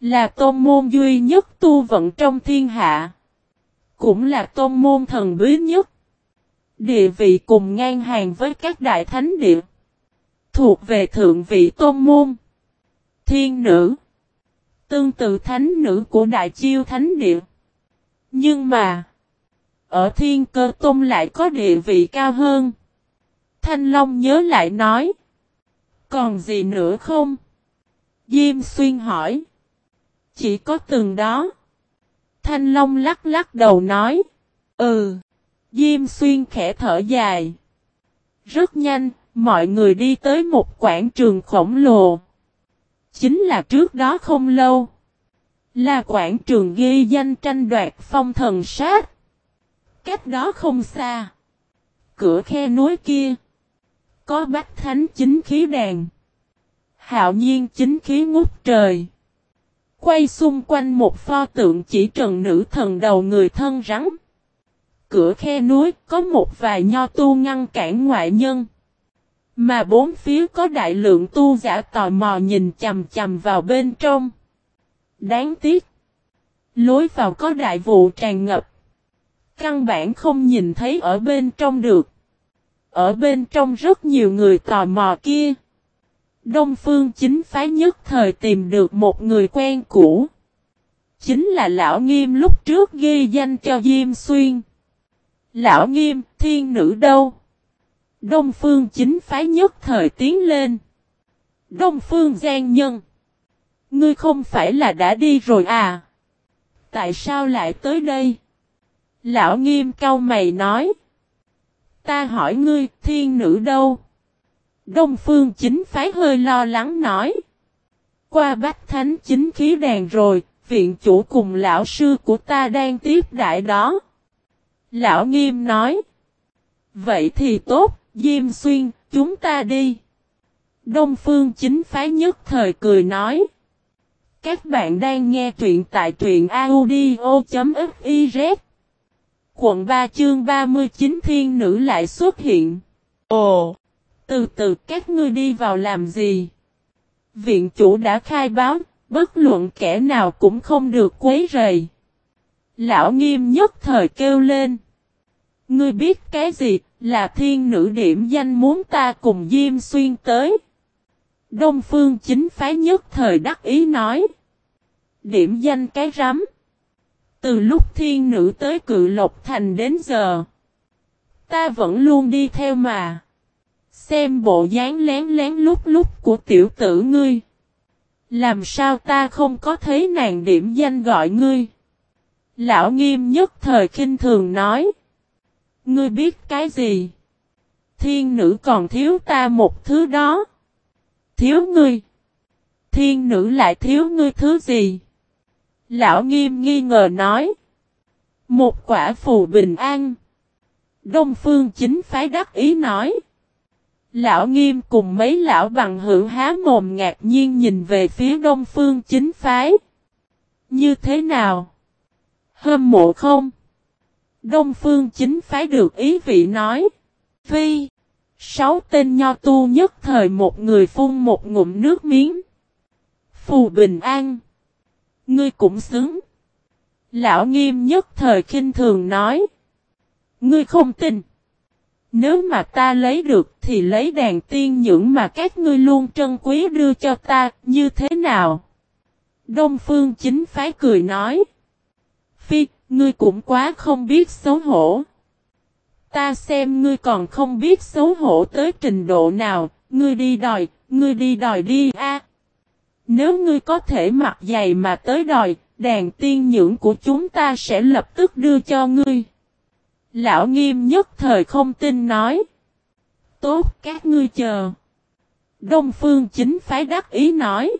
Là tôn môn duy nhất tu vận trong thiên hạ. Cũng là tôn môn thần bí nhất. Địa vị cùng ngang hàng với các đại thánh địa. Thuộc về thượng vị tôn môn. Thiên nữ. Tương tự thánh nữ của đại chiêu thánh địa. Nhưng mà. Ở thiên cơ tôn lại có địa vị cao hơn. Thanh Long nhớ lại nói. Còn gì nữa không? Diêm xuyên hỏi. Chỉ có từng đó. Thanh Long lắc lắc đầu nói. Ừ. Diêm xuyên khẽ thở dài. Rất nhanh, mọi người đi tới một quảng trường khổng lồ. Chính là trước đó không lâu. Là quảng trường ghi danh tranh đoạt phong thần sát. Cách đó không xa. Cửa khe núi kia. Có bách thánh chính khí đàn. Hạo nhiên chính khí ngút trời. Quay xung quanh một pho tượng chỉ trần nữ thần đầu người thân rắn. Cửa khe núi có một vài nho tu ngăn cản ngoại nhân. Mà bốn phía có đại lượng tu giả tò mò nhìn chầm chầm vào bên trong. Đáng tiếc. Lối vào có đại vụ tràn ngập. Căn bản không nhìn thấy ở bên trong được. Ở bên trong rất nhiều người tò mò kia. Đông Phương chính phái nhất thời tìm được một người quen cũ. Chính là Lão Nghiêm lúc trước ghi danh cho Diêm Xuyên. Lão Nghiêm, thiên nữ đâu? Đông Phương chính phái nhất thời tiến lên. Đông Phương gian nhân. Ngươi không phải là đã đi rồi à? Tại sao lại tới đây? Lão Nghiêm cau mày nói. Ta hỏi ngươi, thiên nữ đâu? Đông Phương chính phái hơi lo lắng nói. qua bách thánh chính khí đàn rồi, viện chủ cùng lão sư của ta đang tiếp đại đó. Lão nghiêm nói. Vậy thì tốt, Diêm Xuyên, chúng ta đi. Đông Phương chính phái nhất thời cười nói. Các bạn đang nghe truyện tại truyện audio.fiz. Quận 3 chương 39 thiên nữ lại xuất hiện. Ồ! Từ từ các ngươi đi vào làm gì? Viện chủ đã khai báo, bất luận kẻ nào cũng không được quấy rầy. Lão nghiêm nhất thời kêu lên. Ngươi biết cái gì, là thiên nữ điểm danh muốn ta cùng Diêm Xuyên tới. Đông Phương chính phái nhất thời đắc ý nói. Điểm danh cái rắm. Từ lúc thiên nữ tới cự lộc thành đến giờ. Ta vẫn luôn đi theo mà. Xem bộ dáng lén lén lúc lúc của tiểu tử ngươi. Làm sao ta không có thấy nàng điểm danh gọi ngươi? Lão nghiêm nhất thời kinh thường nói. Ngươi biết cái gì? Thiên nữ còn thiếu ta một thứ đó. Thiếu ngươi. Thiên nữ lại thiếu ngươi thứ gì? Lão nghiêm nghi ngờ nói. Một quả phù bình an. Đông phương chính phái đắc ý nói. Lão nghiêm cùng mấy lão bằng hữu há mồm ngạc nhiên nhìn về phía đông phương chính phái. Như thế nào? Hâm mộ không? Đông phương chính phái được ý vị nói. Phi. Sáu tên nho tu nhất thời một người phun một ngụm nước miếng. Phù bình an. Ngươi cũng xứng. Lão nghiêm nhất thời khinh thường nói. Ngươi không tin. Nếu mà ta lấy được thì lấy đàn tiên những mà các ngươi luôn trân quý đưa cho ta, như thế nào? Đông Phương chính phái cười nói. Phi, ngươi cũng quá không biết xấu hổ. Ta xem ngươi còn không biết xấu hổ tới trình độ nào, ngươi đi đòi, ngươi đi đòi đi a. Nếu ngươi có thể mặc giày mà tới đòi, đàn tiên nhưỡng của chúng ta sẽ lập tức đưa cho ngươi. Lão nghiêm nhất thời không tin nói. Tốt các ngươi chờ. Đông phương chính phái đắc ý nói.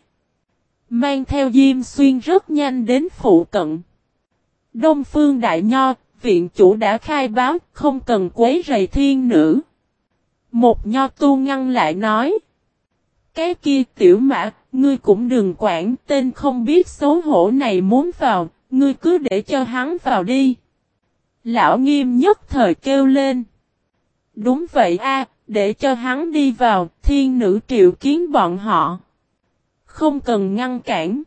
Mang theo Diêm Xuyên rất nhanh đến phụ cận. Đông phương đại nho, viện chủ đã khai báo không cần quấy rầy thiên nữ. Một nho tu ngăn lại nói. Cái kia tiểu mã, ngươi cũng đừng quản tên không biết xấu hổ này muốn vào, ngươi cứ để cho hắn vào đi. Lão nghiêm nhất thời kêu lên. Đúng vậy a, để cho hắn đi vào, thiên nữ triệu kiến bọn họ. Không cần ngăn cản.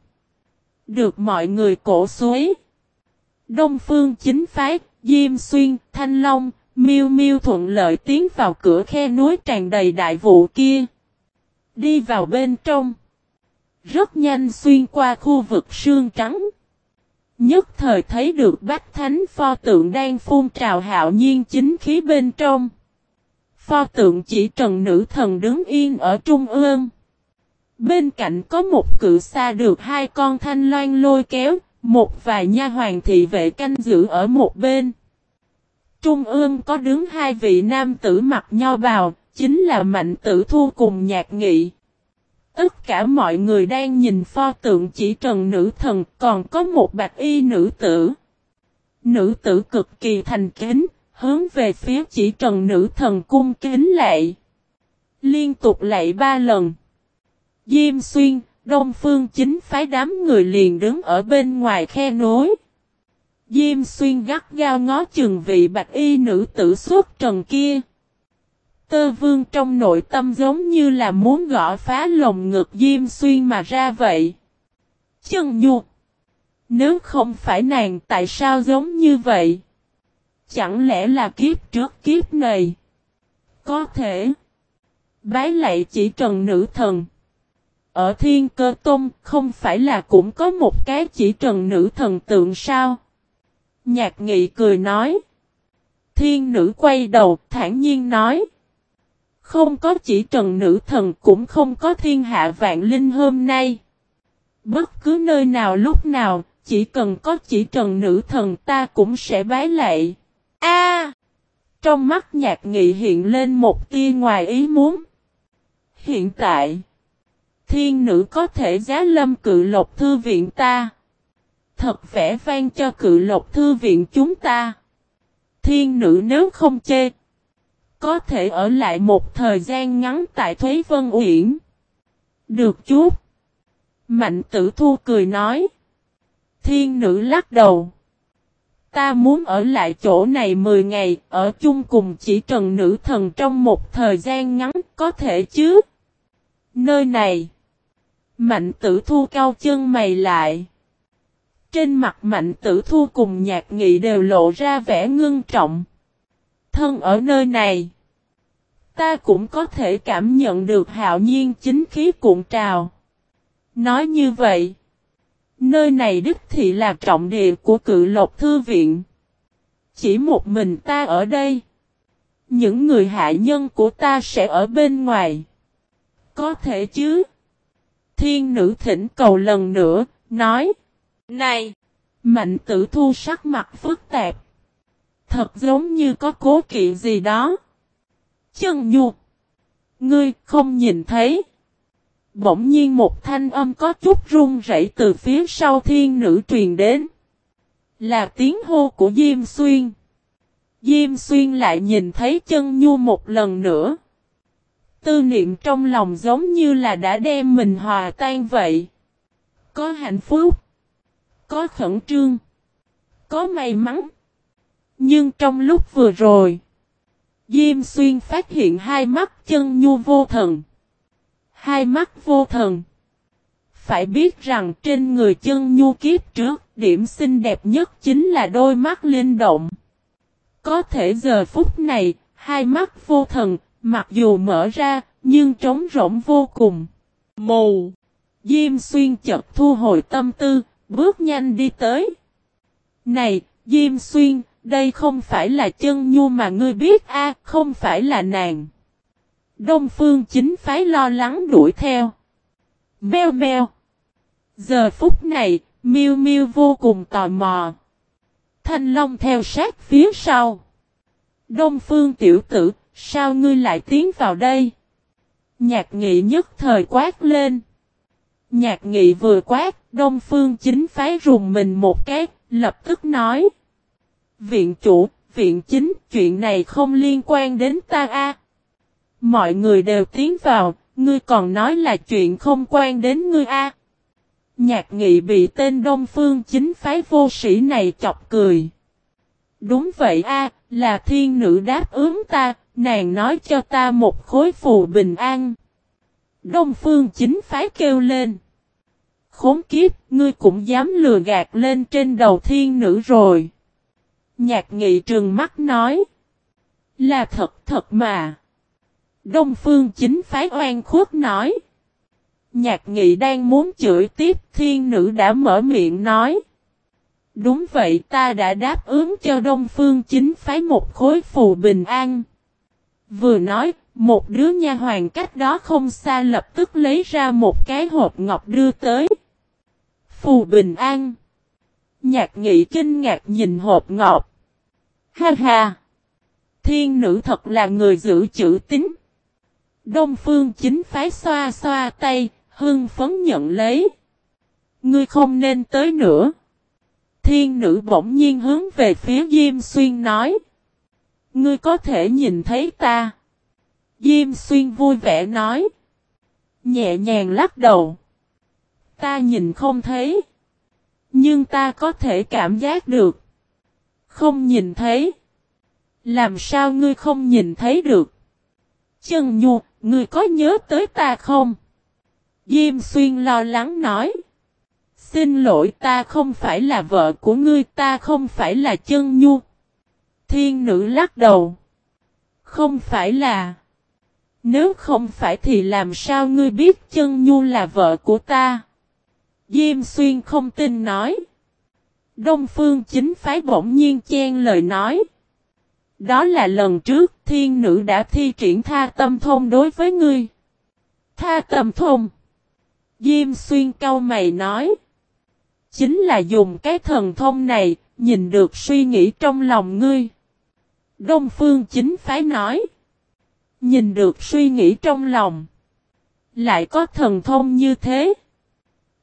Được mọi người cổ suối. Đông phương chính phái, Diêm Xuyên, Thanh Long, miêu miêu thuận lợi tiến vào cửa khe núi tràn đầy đại vụ kia. Đi vào bên trong. Rất nhanh xuyên qua khu vực sương trắng. Nhất thời thấy được bách thánh pho tượng đang phun trào hạo nhiên chính khí bên trong. Pho tượng chỉ trần nữ thần đứng yên ở trung ương. Bên cạnh có một cự xa được hai con thanh loan lôi kéo, một vài nha hoàng thị vệ canh giữ ở một bên. Trung ương có đứng hai vị nam tử mặc nho bào, chính là mạnh tử thu cùng nhạc nghị. Tất cả mọi người đang nhìn pho tượng chỉ trần nữ thần, còn có một bạch y nữ tử. Nữ tử cực kỳ thành kính, hướng về phía chỉ trần nữ thần cung kính lạy. Liên tục lạy ba lần. Diêm xuyên, đông phương chính phái đám người liền đứng ở bên ngoài khe nối. Diêm xuyên gắt gao ngó chừng vị bạch y nữ tử suốt trần kia. Tơ vương trong nội tâm giống như là muốn gõ phá lồng ngực Diêm Xuyên mà ra vậy. Chân nhuột. Nếu không phải nàng tại sao giống như vậy? Chẳng lẽ là kiếp trước kiếp này? Có thể. Bái lại chỉ trần nữ thần. Ở thiên cơ tôn không phải là cũng có một cái chỉ trần nữ thần tượng sao? Nhạc nghị cười nói. Thiên nữ quay đầu thản nhiên nói. Không có chỉ trần nữ thần cũng không có thiên hạ vạn linh hôm nay. Bất cứ nơi nào lúc nào, chỉ cần có chỉ trần nữ thần ta cũng sẽ bái lạy A! trong mắt nhạc nghị hiện lên một tia ngoài ý muốn. Hiện tại, Thiên nữ có thể giá lâm cự lộc thư viện ta. Thật vẻ vang cho cự lộc thư viện chúng ta. Thiên nữ nếu không chê. Có thể ở lại một thời gian ngắn tại Thuế Vân Uyển. Được chút. Mạnh tử thu cười nói. Thiên nữ lắc đầu. Ta muốn ở lại chỗ này 10 ngày, ở chung cùng chỉ trần nữ thần trong một thời gian ngắn, có thể chứ? Nơi này. Mạnh tử thu cao chân mày lại. Trên mặt mạnh tử thu cùng nhạc nghị đều lộ ra vẻ ngưng trọng. Thân ở nơi này. Ta cũng có thể cảm nhận được hạo nhiên chính khí cuộn trào. Nói như vậy. Nơi này đích thị là trọng địa của cự lộc thư viện. Chỉ một mình ta ở đây. Những người hạ nhân của ta sẽ ở bên ngoài. Có thể chứ. Thiên nữ thỉnh cầu lần nữa, nói. Này! Mạnh tử thu sắc mặt phức tạp. Thật giống như có cố kỵ gì đó. Chân nhục. Ngươi không nhìn thấy. Bỗng nhiên một thanh âm có chút run rẩy từ phía sau thiên nữ truyền đến. Là tiếng hô của Diêm Xuyên. Diêm Xuyên lại nhìn thấy chân nhu một lần nữa. Tư niệm trong lòng giống như là đã đem mình hòa tan vậy. Có hạnh phúc. Có khẩn trương. Có may mắn. Nhưng trong lúc vừa rồi. Diêm xuyên phát hiện hai mắt chân nhu vô thần. Hai mắt vô thần. Phải biết rằng trên người chân nhu kiếp trước, điểm xinh đẹp nhất chính là đôi mắt linh động. Có thể giờ phút này, hai mắt vô thần, mặc dù mở ra, nhưng trống rỗng vô cùng. Mù! Diêm xuyên chợt thu hồi tâm tư, bước nhanh đi tới. Này, Diêm xuyên, đây không phải là chân nhu mà ngươi biết a, không phải là nàng. Đông phương chính phái lo lắng đuổi theo. Mèo mèo. Giờ phút này, miêu miêu vô cùng tò mò. Thanh Long theo sát phía sau. Đông phương tiểu tử, sao ngươi lại tiến vào đây? Nhạc nghị nhất thời quát lên. Nhạc nghị vừa quát, Đông phương chính phái rùng mình một cái, lập tức nói. Viện chủ, viện chính, chuyện này không liên quan đến ta a. Mọi người đều tiến vào, ngươi còn nói là chuyện không quan đến ngươi a. Nhạc nghị bị tên Đông Phương chính phái vô sĩ này chọc cười. Đúng vậy a, là thiên nữ đáp ứng ta, nàng nói cho ta một khối phù bình an. Đông Phương chính phái kêu lên. Khốn kiếp, ngươi cũng dám lừa gạt lên trên đầu thiên nữ rồi. Nhạc nghị trừng mắt nói. Là thật thật mà. Đông phương chính phái oan khuất nói. Nhạc nghị đang muốn chửi tiếp thiên nữ đã mở miệng nói. Đúng vậy ta đã đáp ứng cho Đông Phương chính phái một khối phù bình an. Vừa nói, một đứa nha hoàng cách đó không xa lập tức lấy ra một cái hộp ngọc đưa tới. Phù bình an. Nhạc nghị kinh ngạc nhìn hộp ngọc. Ha ha! Thiên nữ thật là người giữ chữ tín. Đông phương chính phái xoa xoa tay, hưng phấn nhận lấy. Ngươi không nên tới nữa. Thiên nữ bỗng nhiên hướng về phía Diêm Xuyên nói. Ngươi có thể nhìn thấy ta. Diêm Xuyên vui vẻ nói. Nhẹ nhàng lắc đầu. Ta nhìn không thấy. Nhưng ta có thể cảm giác được. Không nhìn thấy. Làm sao ngươi không nhìn thấy được? Chân nhu, ngươi có nhớ tới ta không? Diêm xuyên lo lắng nói. Xin lỗi ta không phải là vợ của ngươi ta không phải là chân nhu. Thiên nữ lắc đầu. Không phải là. Nếu không phải thì làm sao ngươi biết chân nhu là vợ của ta? Diêm xuyên không tin nói. Đông phương chính phái bỗng nhiên chen lời nói. Đó là lần trước thiên nữ đã thi triển tha tâm thông đối với ngươi. Tha tâm thông. Diêm xuyên câu mày nói. Chính là dùng cái thần thông này, nhìn được suy nghĩ trong lòng ngươi. Đông phương chính phái nói. Nhìn được suy nghĩ trong lòng. Lại có thần thông như thế.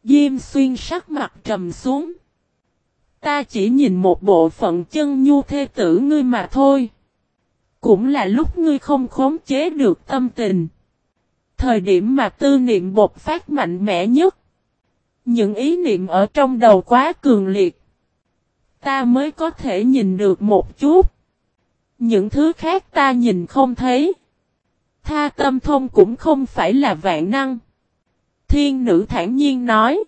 Diêm xuyên sắc mặt trầm xuống. Ta chỉ nhìn một bộ phận chân nhu thê tử ngươi mà thôi. Cũng là lúc ngươi không khống chế được tâm tình. Thời điểm mà tư niệm bột phát mạnh mẽ nhất. Những ý niệm ở trong đầu quá cường liệt. Ta mới có thể nhìn được một chút. Những thứ khác ta nhìn không thấy. Tha tâm thông cũng không phải là vạn năng. Thiên nữ thản nhiên nói.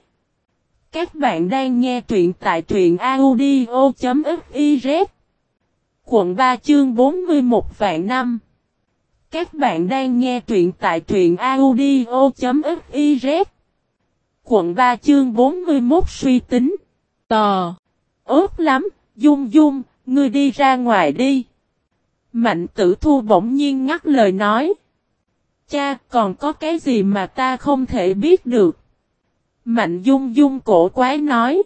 Các bạn đang nghe truyện tại truyện audio.fiz. Quận 3 chương 41 vạn năm. Các bạn đang nghe truyện tại truyện audio.fiz. Quận 3 chương 41 suy tính. Tò. ướt lắm, dung dung, ngươi đi ra ngoài đi. Mạnh tử thu bỗng nhiên ngắt lời nói. Cha, còn có cái gì mà ta không thể biết được? Mạnh dung dung cổ quái nói.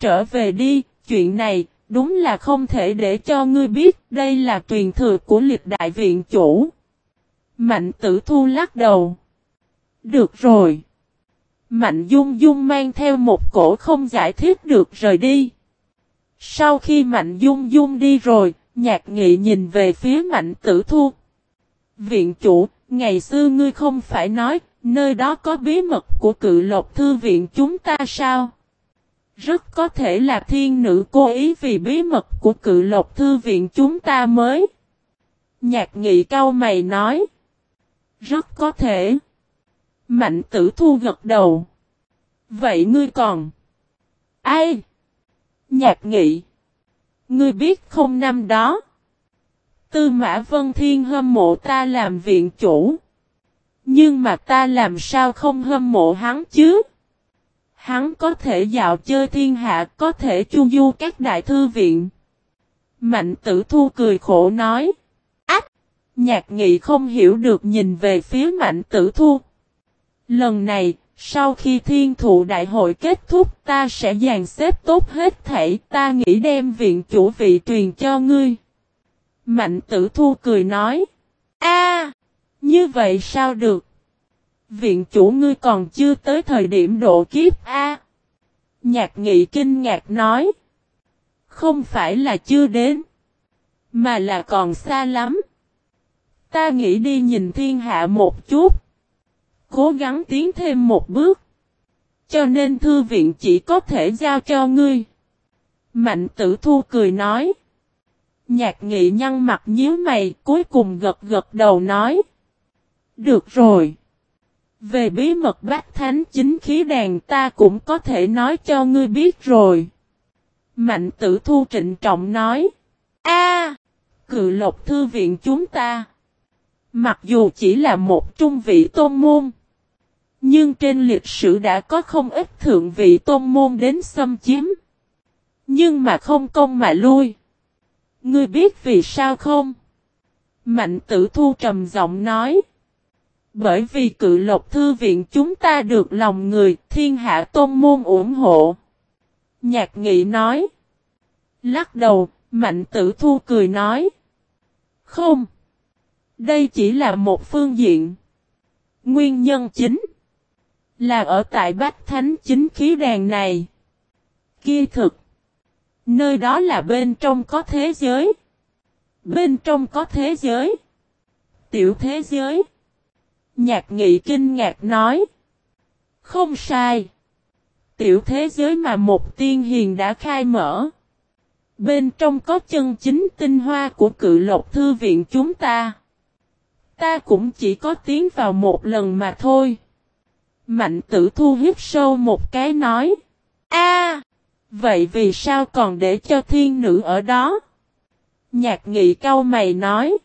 Trở về đi, chuyện này, đúng là không thể để cho ngươi biết, đây là truyền thừa của liệt đại viện chủ. Mạnh tử thu lắc đầu. Được rồi. Mạnh dung dung mang theo một cổ không giải thích được rời đi. Sau khi mạnh dung dung đi rồi, nhạc nghị nhìn về phía mạnh tử thu. Viện chủ, ngày xưa ngươi không phải nói, nơi đó có bí mật của cự lộc thư viện chúng ta sao? Rất có thể là thiên nữ cố ý vì bí mật của cự lộc thư viện chúng ta mới. Nhạc nghị cao mày nói. Rất có thể. Mạnh tử thu gật đầu. Vậy ngươi còn? Ai? Nhạc nghị. Ngươi biết không năm đó? Tư Mã Vân Thiên hâm mộ ta làm viện chủ. Nhưng mà ta làm sao không hâm mộ hắn chứ? Hắn có thể dạo chơi thiên hạ, có thể chu du các đại thư viện. Mạnh tử thu cười khổ nói. Ách! Nhạc nghị không hiểu được nhìn về phía mạnh tử thu. Lần này, sau khi thiên thụ đại hội kết thúc ta sẽ dàn xếp tốt hết thảy ta nghĩ đem viện chủ vị truyền cho ngươi. Mạnh tử thu cười nói. a như vậy sao được? Viện chủ ngươi còn chưa tới thời điểm độ kiếp A. Nhạc nghị kinh ngạc nói. Không phải là chưa đến. Mà là còn xa lắm. Ta nghĩ đi nhìn thiên hạ một chút. Cố gắng tiến thêm một bước. Cho nên thư viện chỉ có thể giao cho ngươi. Mạnh tử thu cười nói. Nhạc nghị nhăn mặt nhíu mày, cuối cùng gật gật đầu nói. Được rồi. Về bí mật bát thánh chính khí đàn ta cũng có thể nói cho ngươi biết rồi. Mạnh tử thu trịnh trọng nói. A, Cự lộc thư viện chúng ta. Mặc dù chỉ là một trung vị tôn môn. Nhưng trên lịch sử đã có không ít thượng vị tôn môn đến xâm chiếm. Nhưng mà không công mà lui. Ngươi biết vì sao không? Mạnh tử thu trầm giọng nói. Bởi vì cự lộc thư viện chúng ta được lòng người thiên hạ tôn môn ủng hộ. Nhạc nghị nói. Lắc đầu, mạnh tử thu cười nói. Không. Đây chỉ là một phương diện. Nguyên nhân chính. Là ở tại Bách Thánh chính khí đàn này. Kia thực. Nơi đó là bên trong có thế giới. Bên trong có thế giới. Tiểu thế giới. Nhạc nghị kinh ngạc nói. Không sai. Tiểu thế giới mà một tiên hiền đã khai mở. Bên trong có chân chính tinh hoa của cự lộc thư viện chúng ta. Ta cũng chỉ có tiến vào một lần mà thôi. Mạnh tử thu hít sâu một cái nói. a vậy vì sao còn để cho thiên nữ ở đó? Nhạc nghị cao mày nói.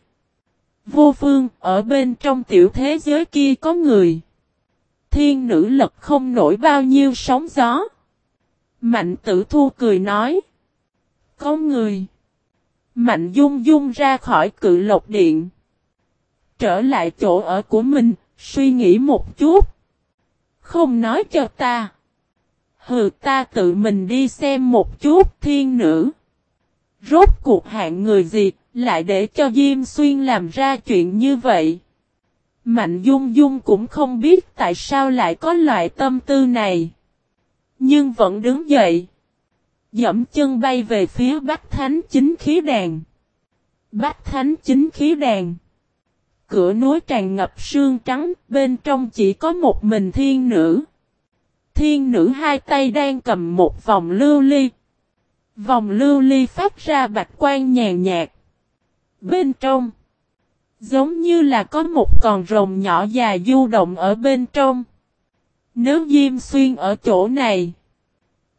Vô phương, ở bên trong tiểu thế giới kia có người. Thiên nữ lật không nổi bao nhiêu sóng gió. Mạnh tử thu cười nói. Có người. Mạnh dung dung ra khỏi cự lộc điện. Trở lại chỗ ở của mình, suy nghĩ một chút. Không nói cho ta. Hừ ta tự mình đi xem một chút thiên nữ. Rốt cuộc hạng người gì, lại để cho Diêm Xuyên làm ra chuyện như vậy. Mạnh Dung Dung cũng không biết tại sao lại có loại tâm tư này. Nhưng vẫn đứng dậy. Dẫm chân bay về phía Bách Thánh chính khí đàn. Bách Thánh chính khí đàn. Cửa núi tràn ngập sương trắng, bên trong chỉ có một mình thiên nữ. Thiên nữ hai tay đang cầm một vòng lưu ly. Vòng lưu ly phát ra bạch quan nhàn nhạt. Bên trong, giống như là có một con rồng nhỏ dài du động ở bên trong. Nếu Diêm Xuyên ở chỗ này,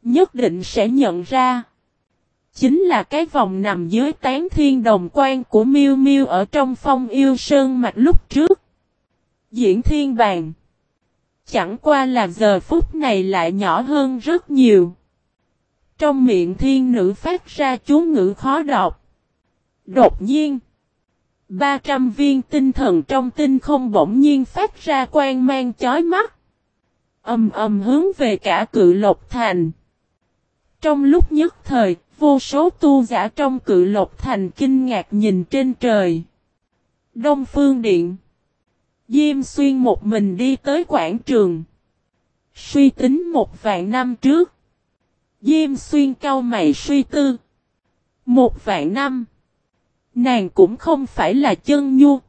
nhất định sẽ nhận ra. Chính là cái vòng nằm dưới tán thiên đồng quan của Miêu Miêu ở trong phong yêu sơn mạch lúc trước. Diễn thiên bàn. Chẳng qua là giờ phút này lại nhỏ hơn rất nhiều. Trong miệng thiên nữ phát ra chú ngữ khó đọc. Đột nhiên. 300 viên tinh thần trong tinh không bỗng nhiên phát ra quang mang chói mắt. Âm âm hướng về cả cự lộc thành. Trong lúc nhất thời, vô số tu giả trong cự lộc thành kinh ngạc nhìn trên trời. Đông Phương Điện Diêm Xuyên một mình đi tới quảng trường. Suy tính một vạn năm trước. Diêm Xuyên cao mày suy tư. Một vạn năm. Nàng cũng không phải là chân nhu.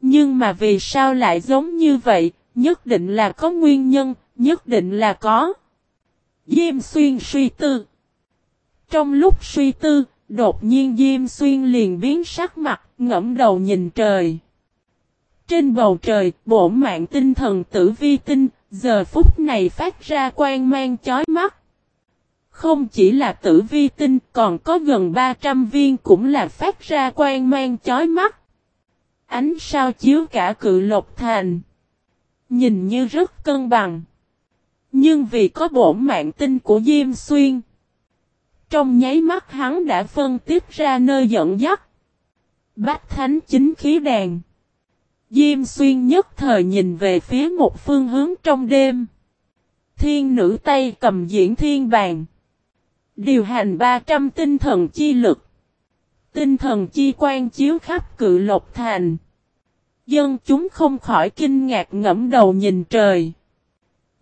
Nhưng mà vì sao lại giống như vậy, nhất định là có nguyên nhân, nhất định là có. Diêm Xuyên suy tư. Trong lúc suy tư, đột nhiên Diêm Xuyên liền biến sắc mặt, ngẫm đầu nhìn trời. Trên bầu trời, bổn mạng tinh thần tử vi tinh, giờ phút này phát ra quang mang chói mắt. Không chỉ là tử vi tinh, còn có gần 300 viên cũng là phát ra quang mang chói mắt. Ánh sao chiếu cả cự lộc thành. Nhìn như rất cân bằng. Nhưng vì có bổn mạng tinh của Diêm Xuyên. Trong nháy mắt hắn đã phân tiếp ra nơi dẫn dắt. Bách Thánh chính khí đàn. Diêm xuyên nhất thời nhìn về phía một phương hướng trong đêm. Thiên nữ tay cầm diễn thiên bàn. Điều hành 300 tinh thần chi lực. Tinh thần chi quan chiếu khắp cự lộc thành. Dân chúng không khỏi kinh ngạc ngẫm đầu nhìn trời.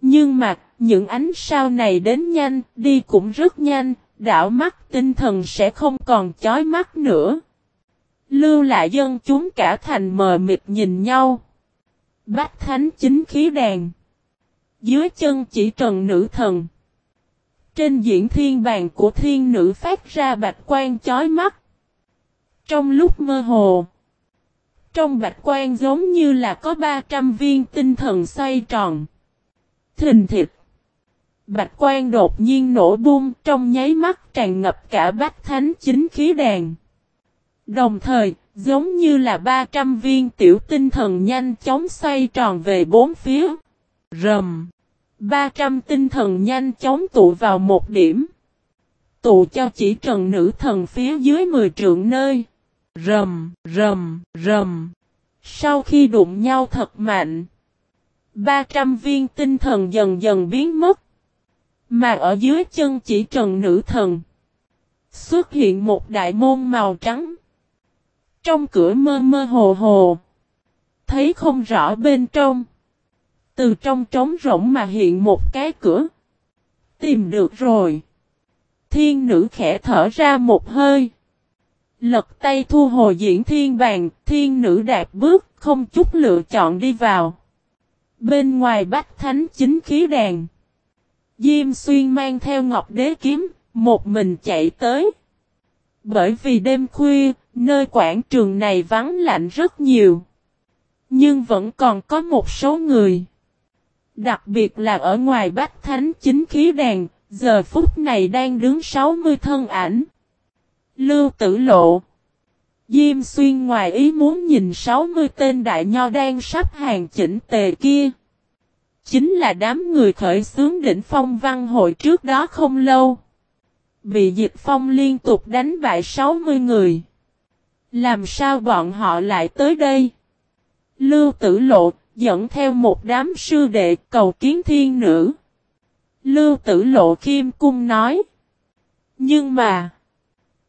Nhưng mà, những ánh sao này đến nhanh, đi cũng rất nhanh, đảo mắt tinh thần sẽ không còn chói mắt nữa. Lưu lại dân chúng cả thành mờ mịt nhìn nhau. Bách thánh chính khí đàn. Dưới chân chỉ trần nữ thần. Trên diễn thiên bàn của thiên nữ phát ra bạch quan chói mắt. Trong lúc mơ hồ. Trong bạch quan giống như là có 300 viên tinh thần xoay tròn. Thình thịt. Bạch quan đột nhiên nổ bung trong nháy mắt tràn ngập cả bách thánh chính khí đàn. Đồng thời, giống như là 300 viên tiểu tinh thần nhanh chóng xoay tròn về bốn phía. Rầm. 300 tinh thần nhanh chóng tụ vào một điểm. Tụ cho chỉ trần nữ thần phía dưới 10 trượng nơi. Rầm, rầm, rầm. Sau khi đụng nhau thật mạnh. 300 viên tinh thần dần dần biến mất. Mà ở dưới chân chỉ trần nữ thần. Xuất hiện một đại môn màu trắng. Trong cửa mơ mơ hồ hồ. Thấy không rõ bên trong. Từ trong trống rỗng mà hiện một cái cửa. Tìm được rồi. Thiên nữ khẽ thở ra một hơi. Lật tay thu hồi diễn thiên bàn, thiên nữ đạt bước, không chút lựa chọn đi vào. Bên ngoài bách thánh chính khí đàn. Diêm xuyên mang theo ngọc đế kiếm, một mình chạy tới. Bởi vì đêm khuya, nơi quảng trường này vắng lạnh rất nhiều. Nhưng vẫn còn có một số người. Đặc biệt là ở ngoài Bách Thánh chính khí đàn, giờ phút này đang đứng 60 thân ảnh. Lưu tử lộ. Diêm xuyên ngoài ý muốn nhìn 60 tên đại nho đang sắp hàng chỉnh tề kia. Chính là đám người khởi xướng đỉnh phong văn hội trước đó không lâu. Bị dịch phong liên tục đánh bại 60 người. Làm sao bọn họ lại tới đây? Lưu tử lộ dẫn theo một đám sư đệ cầu kiến thiên nữ. Lưu tử lộ khiêm cung nói. Nhưng mà.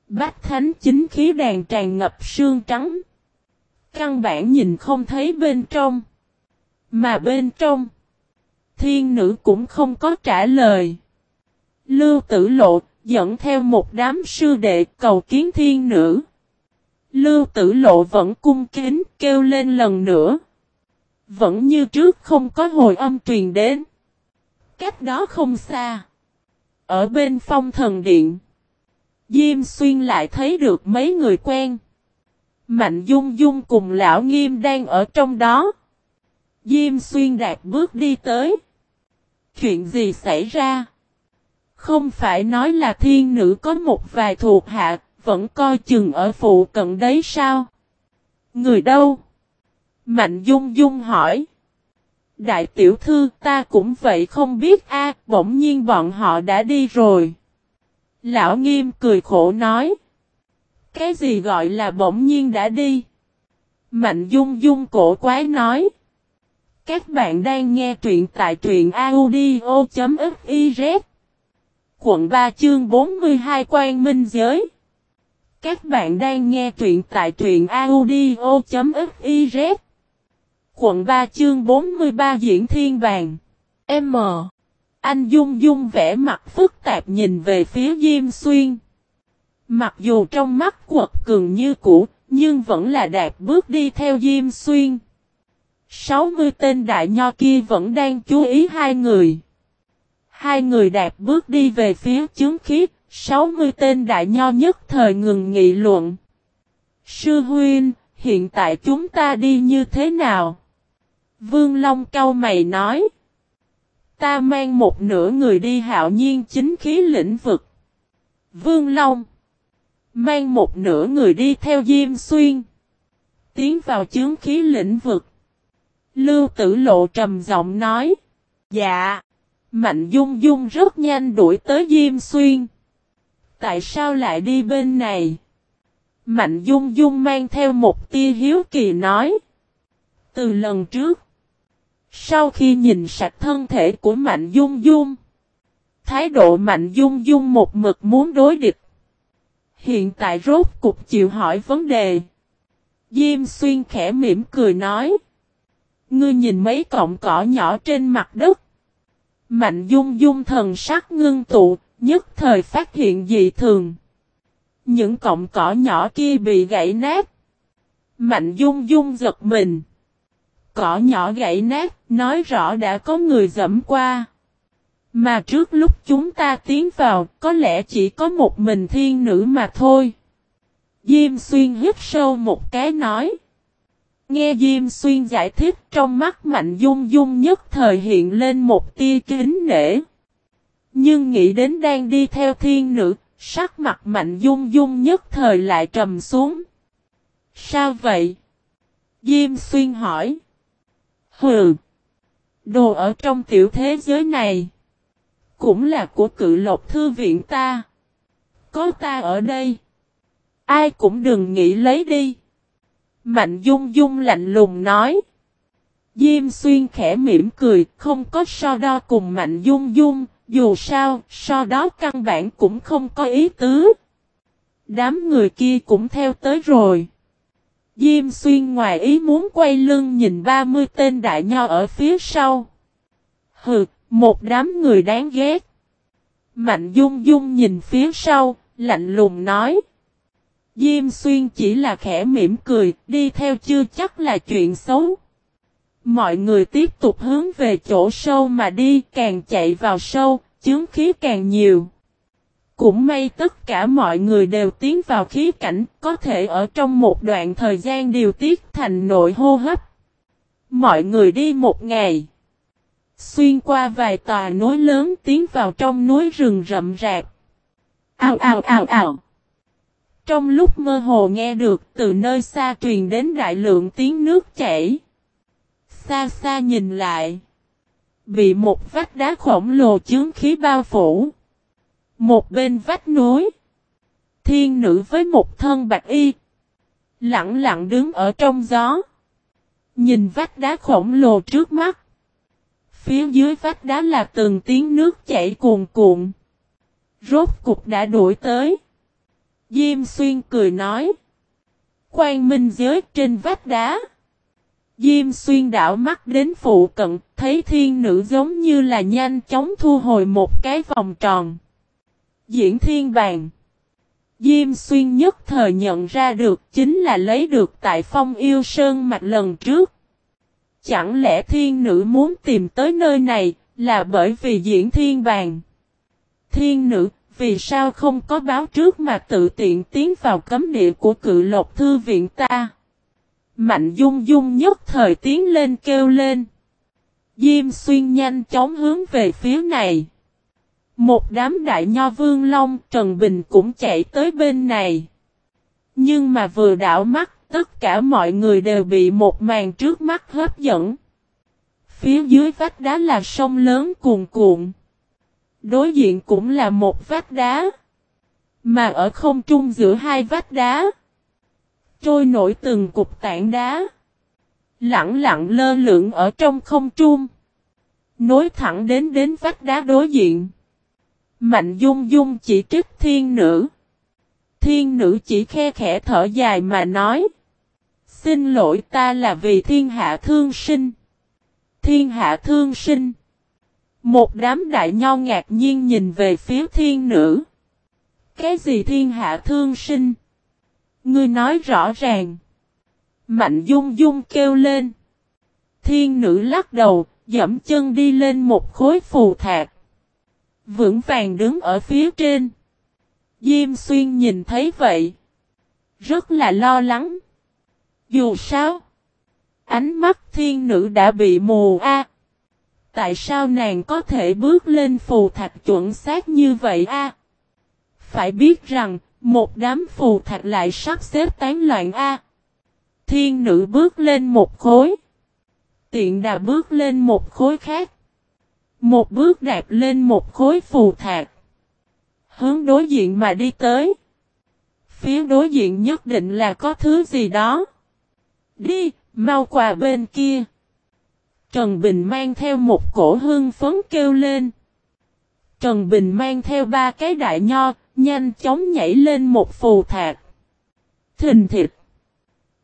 Bách thánh chính khí đàn tràn ngập sương trắng. Căn bản nhìn không thấy bên trong. Mà bên trong. Thiên nữ cũng không có trả lời. Lưu tử lộ dẫn theo một đám sư đệ cầu kiến thiên nữ. Lưu tử lộ vẫn cung kính kêu lên lần nữa. Vẫn như trước không có hồi âm truyền đến. Cách đó không xa. Ở bên phong thần điện. Diêm xuyên lại thấy được mấy người quen. Mạnh dung dung cùng lão nghiêm đang ở trong đó. Diêm xuyên đạt bước đi tới. Chuyện gì xảy ra? Không phải nói là thiên nữ có một vài thuộc hạ, vẫn coi chừng ở phụ cận đấy sao? Người đâu? Mạnh Dung Dung hỏi. Đại tiểu thư, ta cũng vậy không biết a, bỗng nhiên bọn họ đã đi rồi. Lão nghiêm cười khổ nói. Cái gì gọi là bỗng nhiên đã đi? Mạnh Dung Dung cổ quái nói. Các bạn đang nghe truyện tại truyện audio.fiz Quận 3 chương 42 Quan Minh Giới Các bạn đang nghe truyện tại truyện audio.fiz Quận 3 chương 43 Diễn Thiên Vàng. M. Anh Dung Dung vẽ mặt phức tạp nhìn về phía Diêm Xuyên. Mặc dù trong mắt quật cường như cũ Nhưng vẫn là đạt bước đi theo Diêm Xuyên. 60 tên đại nho kia vẫn đang chú ý hai người. Hai người đạp bước đi về phía chướng khí, 60 tên đại nho nhất thời ngừng nghị luận. Sư huynh, hiện tại chúng ta đi như thế nào? Vương Long cau mày nói. Ta mang một nửa người đi hạo nhiên chính khí lĩnh vực. Vương Long. Mang một nửa người đi theo Diêm Xuyên. Tiến vào chướng khí lĩnh vực. Lưu tử lộ trầm giọng nói. Dạ. Mạnh Dung Dung rất nhanh đuổi tới Diêm Xuyên. Tại sao lại đi bên này? Mạnh Dung Dung mang theo một tia hiếu kỳ nói. Từ lần trước, sau khi nhìn sạch thân thể của Mạnh Dung Dung, thái độ Mạnh Dung Dung một mực muốn đối địch. Hiện tại rốt cục chịu hỏi vấn đề. Diêm Xuyên khẽ mỉm cười nói. Ngươi nhìn mấy cọng cỏ nhỏ trên mặt đất. Mạnh dung dung thần sắc ngưng tụ, nhất thời phát hiện dị thường. Những cọng cỏ nhỏ kia bị gãy nát. Mạnh dung dung giật mình. Cỏ nhỏ gãy nát, nói rõ đã có người dẫm qua. Mà trước lúc chúng ta tiến vào, có lẽ chỉ có một mình thiên nữ mà thôi. Diêm xuyên hít sâu một cái nói. Nghe Diêm Xuyên giải thích trong mắt Mạnh Dung Dung nhất thời hiện lên một tia kính nể. Nhưng nghĩ đến đang đi theo thiên nữ, sắc mặt Mạnh Dung Dung nhất thời lại trầm xuống. Sao vậy? Diêm Xuyên hỏi. Hừ. Đồ ở trong tiểu thế giới này. Cũng là của cự lộc thư viện ta. Có ta ở đây. Ai cũng đừng nghĩ lấy đi. Mạnh Dung Dung lạnh lùng nói. Diêm xuyên khẽ mỉm cười, không có so đo cùng Mạnh Dung Dung, dù sao, so đó căn bản cũng không có ý tứ. Đám người kia cũng theo tới rồi. Diêm xuyên ngoài ý muốn quay lưng nhìn 30 tên đại nho ở phía sau. Hừ, một đám người đáng ghét. Mạnh Dung Dung nhìn phía sau, lạnh lùng nói. Diêm xuyên chỉ là khẽ mỉm cười, đi theo chưa chắc là chuyện xấu. Mọi người tiếp tục hướng về chỗ sâu mà đi, càng chạy vào sâu, chướng khí càng nhiều. Cũng may tất cả mọi người đều tiến vào khí cảnh, có thể ở trong một đoạn thời gian điều tiết thành nội hô hấp. Mọi người đi một ngày. Xuyên qua vài tòa núi lớn tiến vào trong núi rừng rậm rạp. Ao ao ao ao. Trong lúc mơ hồ nghe được từ nơi xa truyền đến đại lượng tiếng nước chảy. Xa xa nhìn lại. Bị một vách đá khổng lồ chướng khí bao phủ. Một bên vách núi. Thiên nữ với một thân bạch y. Lặng lặng đứng ở trong gió. Nhìn vách đá khổng lồ trước mắt. Phía dưới vách đá là từng tiếng nước chảy cuồn cuộn. Rốt cục đã đuổi tới. Diêm xuyên cười nói. quan minh giới trên vách đá. Diêm xuyên đảo mắt đến phụ cận, thấy thiên nữ giống như là nhanh chóng thu hồi một cái vòng tròn. Diễn thiên bàn. Diêm xuyên nhất thời nhận ra được chính là lấy được tại phong yêu sơn mạch lần trước. Chẳng lẽ thiên nữ muốn tìm tới nơi này là bởi vì diễn thiên bàn. Thiên nữ, vì sao không có báo trước mà tự tiện tiến vào cấm địa của cự lộc thư viện ta? Mạnh dung dung nhất thời tiến lên kêu lên. Diêm xuyên nhanh chóng hướng về phía này. Một đám đại nho vương long Trần Bình cũng chạy tới bên này. Nhưng mà vừa đảo mắt, tất cả mọi người đều bị một màn trước mắt hấp dẫn. Phía dưới vách đá là sông lớn cuồn cuộn. Đối diện cũng là một vách đá. Mà ở không trung giữa hai vách đá. Trôi nổi từng cục tảng đá. Lặng lặng lơ lửng ở trong không trung. Nối thẳng đến đến vách đá đối diện. Mạnh dung dung chỉ trích thiên nữ. Thiên nữ chỉ khe khẽ thở dài mà nói. Xin lỗi ta là vì thiên hạ thương sinh. Thiên hạ thương sinh. Một đám đại nho ngạc nhiên nhìn về phía thiên nữ. Cái gì thiên hạ thương sinh? Ngươi nói rõ ràng. Mạnh dung dung kêu lên. Thiên nữ lắc đầu, dẫm chân đi lên một khối phù thạc. Vững vàng đứng ở phía trên. Diêm xuyên nhìn thấy vậy. Rất là lo lắng. Dù sao. Ánh mắt thiên nữ đã bị mù a. Tại sao nàng có thể bước lên phù thạch chuẩn xác như vậy a? Phải biết rằng, một đám phù thạch lại sắp xếp tán loạn a. Thiên nữ bước lên một khối. Tiện đà bước lên một khối khác. Một bước đạp lên một khối phù thạch. Hướng đối diện mà đi tới. Phía đối diện nhất định là có thứ gì đó. Đi, mau qua bên kia. Trần Bình mang theo một cổ hương phấn kêu lên. Trần Bình mang theo ba cái đại nho, nhanh chóng nhảy lên một phù thạch. Thình thịt.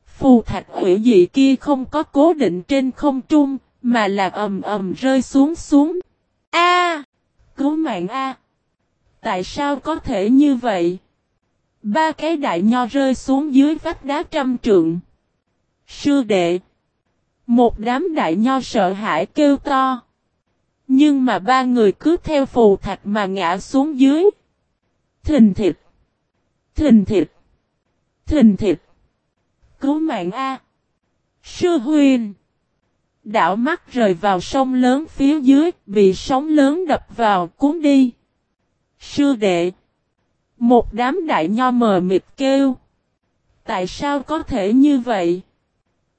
Phù thạch hủy dị kia không có cố định trên không trung, mà là ầm ầm rơi xuống xuống. A! cứu mạng A! Tại sao có thể như vậy? Ba cái đại nho rơi xuống dưới vách đá trăm trượng. Sư đệ! Một đám đại nho sợ hãi kêu to. Nhưng mà ba người cứ theo phù thạch mà ngã xuống dưới. Thình thịt. Thình thịt. Thình thịt. Cứu mạng A. Sư huynh Đảo mắt rời vào sông lớn phía dưới, bị sóng lớn đập vào, cuốn đi. Sư đệ. Một đám đại nho mờ mịt kêu. Tại sao có thể như vậy?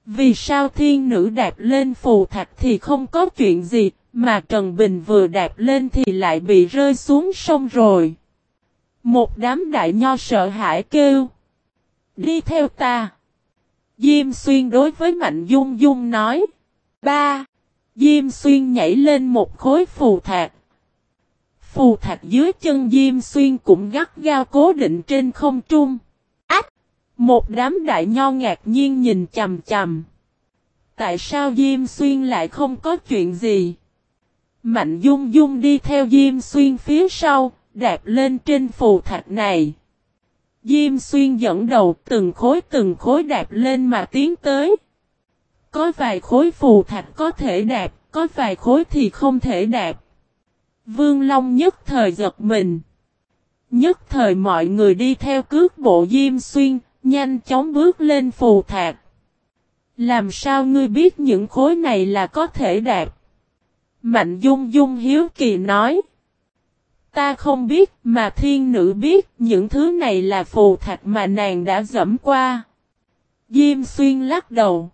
Vì sao thiên nữ đạp lên phù thạch thì không có chuyện gì, mà Trần Bình vừa đạp lên thì lại bị rơi xuống sông rồi. Một đám đại nho sợ hãi kêu. Đi theo ta. Diêm xuyên đối với Mạnh Dung Dung nói. Ba. Diêm xuyên nhảy lên một khối phù thạc, Phù thạc dưới chân Diêm xuyên cũng gắt gao cố định trên không trung. Một đám đại nho ngạc nhiên nhìn chầm chầm. Tại sao Diêm Xuyên lại không có chuyện gì? Mạnh Dung Dung đi theo Diêm Xuyên phía sau, đạp lên trên phù thạc này. Diêm Xuyên dẫn đầu từng khối từng khối đạp lên mà tiến tới. Có vài khối phù thạch có thể đạp, có vài khối thì không thể đạp. Vương Long nhất thời giật mình. Nhất thời mọi người đi theo cước bộ Diêm Xuyên, Nhanh chóng bước lên phù thạc. Làm sao ngươi biết những khối này là có thể đạt? Mạnh dung dung hiếu kỳ nói. Ta không biết mà thiên nữ biết những thứ này là phù thạch mà nàng đã dẫm qua. Diêm xuyên lắc đầu.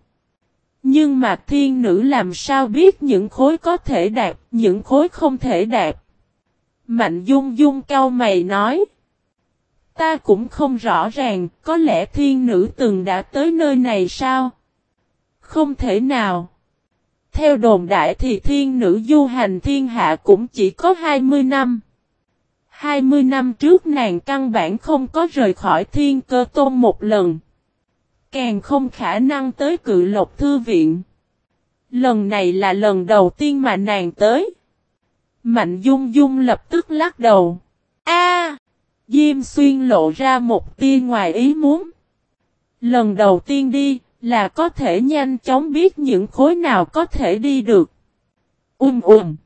Nhưng mà thiên nữ làm sao biết những khối có thể đạt, những khối không thể đạt. Mạnh dung dung cao mày nói. Ta cũng không rõ ràng, có lẽ thiên nữ từng đã tới nơi này sao? Không thể nào. Theo đồn đại thì thiên nữ du hành thiên hạ cũng chỉ có 20 năm. 20 năm trước nàng căn bản không có rời khỏi thiên cơ tôn một lần. Càng không khả năng tới cự lộc thư viện. Lần này là lần đầu tiên mà nàng tới. Mạnh Dung Dung lập tức lắc đầu. A! Diêm Xuyên lộ ra một tia ngoài ý muốn. Lần đầu tiên đi, là có thể nhanh chóng biết những khối nào có thể đi được. Um um.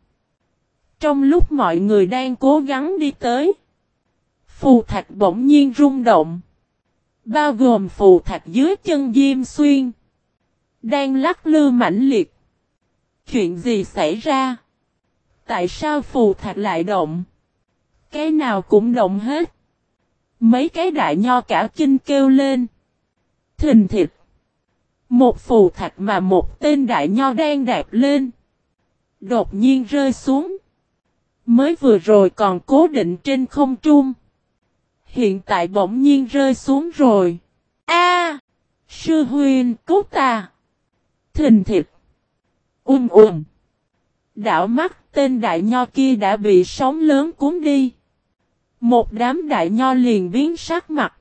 Trong lúc mọi người đang cố gắng đi tới, phù thạch bỗng nhiên rung động. Bao gồm phù thạch dưới chân Diêm Xuyên. Đang lắc lư mãnh liệt. Chuyện gì xảy ra? Tại sao phù thạch lại động? Cái nào cũng động hết. Mấy cái đại nho cả kinh kêu lên. Thình thịt. Một phù thạch mà một tên đại nho đang đạp lên. Đột nhiên rơi xuống. Mới vừa rồi còn cố định trên không trung. Hiện tại bỗng nhiên rơi xuống rồi. A, Sư huynh cứu ta! Thình thịt! Um um! Đảo mắt tên đại nho kia đã bị sóng lớn cuốn đi. Một đám đại nho liền biến sắc mặt.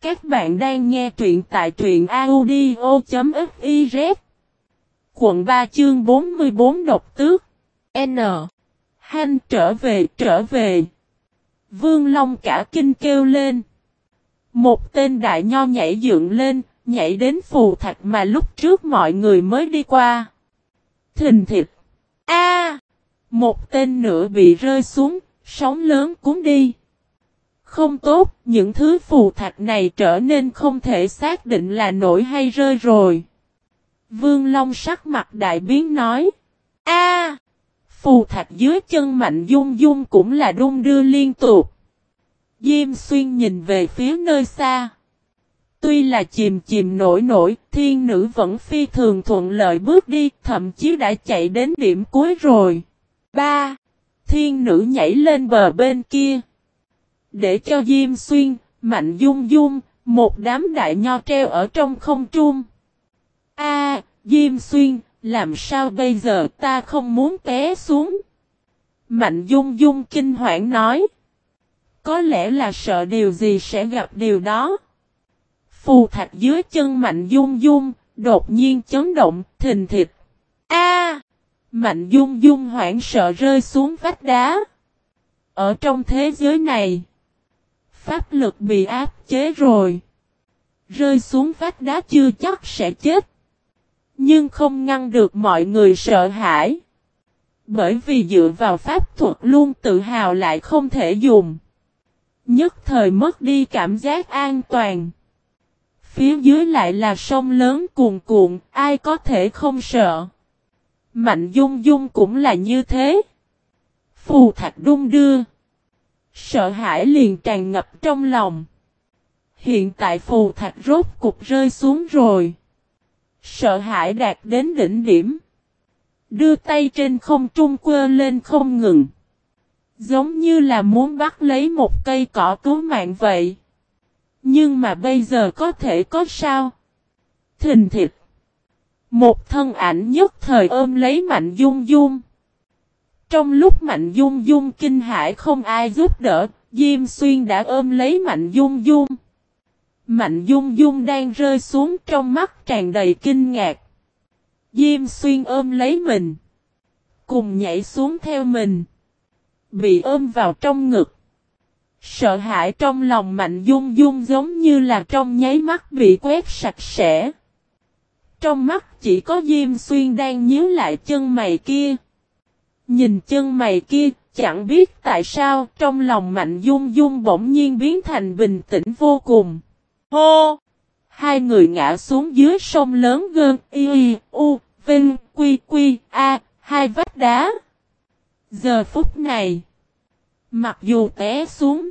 Các bạn đang nghe truyện tại truyện audio.fiz Quận 3 chương 44 độc tước N Hanh trở về trở về Vương Long cả kinh kêu lên. Một tên đại nho nhảy dựng lên Nhảy đến phù thạch mà lúc trước mọi người mới đi qua. Thình thịt A! Một tên nữa bị rơi xuống Sóng lớn cuốn đi. Không tốt, những thứ phù thạch này trở nên không thể xác định là nổi hay rơi rồi. Vương Long sắc mặt đại biến nói. A, Phù thạch dưới chân mạnh dung dung cũng là đung đưa liên tục. Diêm xuyên nhìn về phía nơi xa. Tuy là chìm chìm nổi nổi, thiên nữ vẫn phi thường thuận lợi bước đi, thậm chí đã chạy đến điểm cuối rồi. Ba, Thiên nữ nhảy lên bờ bên kia. Để cho Diêm Xuyên, Mạnh Dung Dung, một đám đại nho treo ở trong không trung. A, Diêm Xuyên, làm sao bây giờ ta không muốn té xuống? Mạnh Dung Dung kinh hoảng nói. Có lẽ là sợ điều gì sẽ gặp điều đó. Phù thạch dưới chân Mạnh Dung Dung, đột nhiên chấn động, thình thịt. A! Mạnh Dung Dung hoảng sợ rơi xuống vách đá. Ở trong thế giới này, pháp lực bị áp chế rồi. Rơi xuống vách đá chưa chắc sẽ chết. Nhưng không ngăn được mọi người sợ hãi. Bởi vì dựa vào pháp thuật luôn tự hào lại không thể dùng. Nhất thời mất đi cảm giác an toàn. Phía dưới lại là sông lớn cuồn cuộn, ai có thể không sợ. Mạnh dung dung cũng là như thế. Phù thạch đung đưa. Sợ hãi liền tràn ngập trong lòng. Hiện tại phù thạch rốt cục rơi xuống rồi. Sợ hãi đạt đến đỉnh điểm. Đưa tay trên không trung quơ lên không ngừng. Giống như là muốn bắt lấy một cây cỏ cứu mạng vậy. Nhưng mà bây giờ có thể có sao? Thình thịt. Một thân ảnh nhất thời ôm lấy Mạnh Dung Dung. Trong lúc Mạnh Dung Dung kinh hãi không ai giúp đỡ, Diêm Xuyên đã ôm lấy Mạnh Dung Dung. Mạnh Dung Dung đang rơi xuống trong mắt tràn đầy kinh ngạc. Diêm Xuyên ôm lấy mình. Cùng nhảy xuống theo mình. Bị ôm vào trong ngực. Sợ hãi trong lòng Mạnh Dung Dung giống như là trong nháy mắt bị quét sạch sẽ. Trong mắt chỉ có Diêm Xuyên đang nhíu lại chân mày kia. Nhìn chân mày kia, chẳng biết tại sao trong lòng Mạnh Dung Dung bỗng nhiên biến thành bình tĩnh vô cùng. Hô! Hai người ngã xuống dưới sông lớn gơn y y u vinh quy quy a hai vách đá. Giờ phút này, mặc dù té xuống,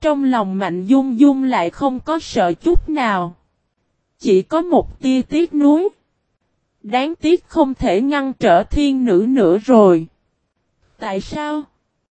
trong lòng Mạnh Dung Dung lại không có sợ chút nào. Chỉ có một tia tiếc nuối. Đáng tiếc không thể ngăn trở thiên nữ nữa rồi. Tại sao?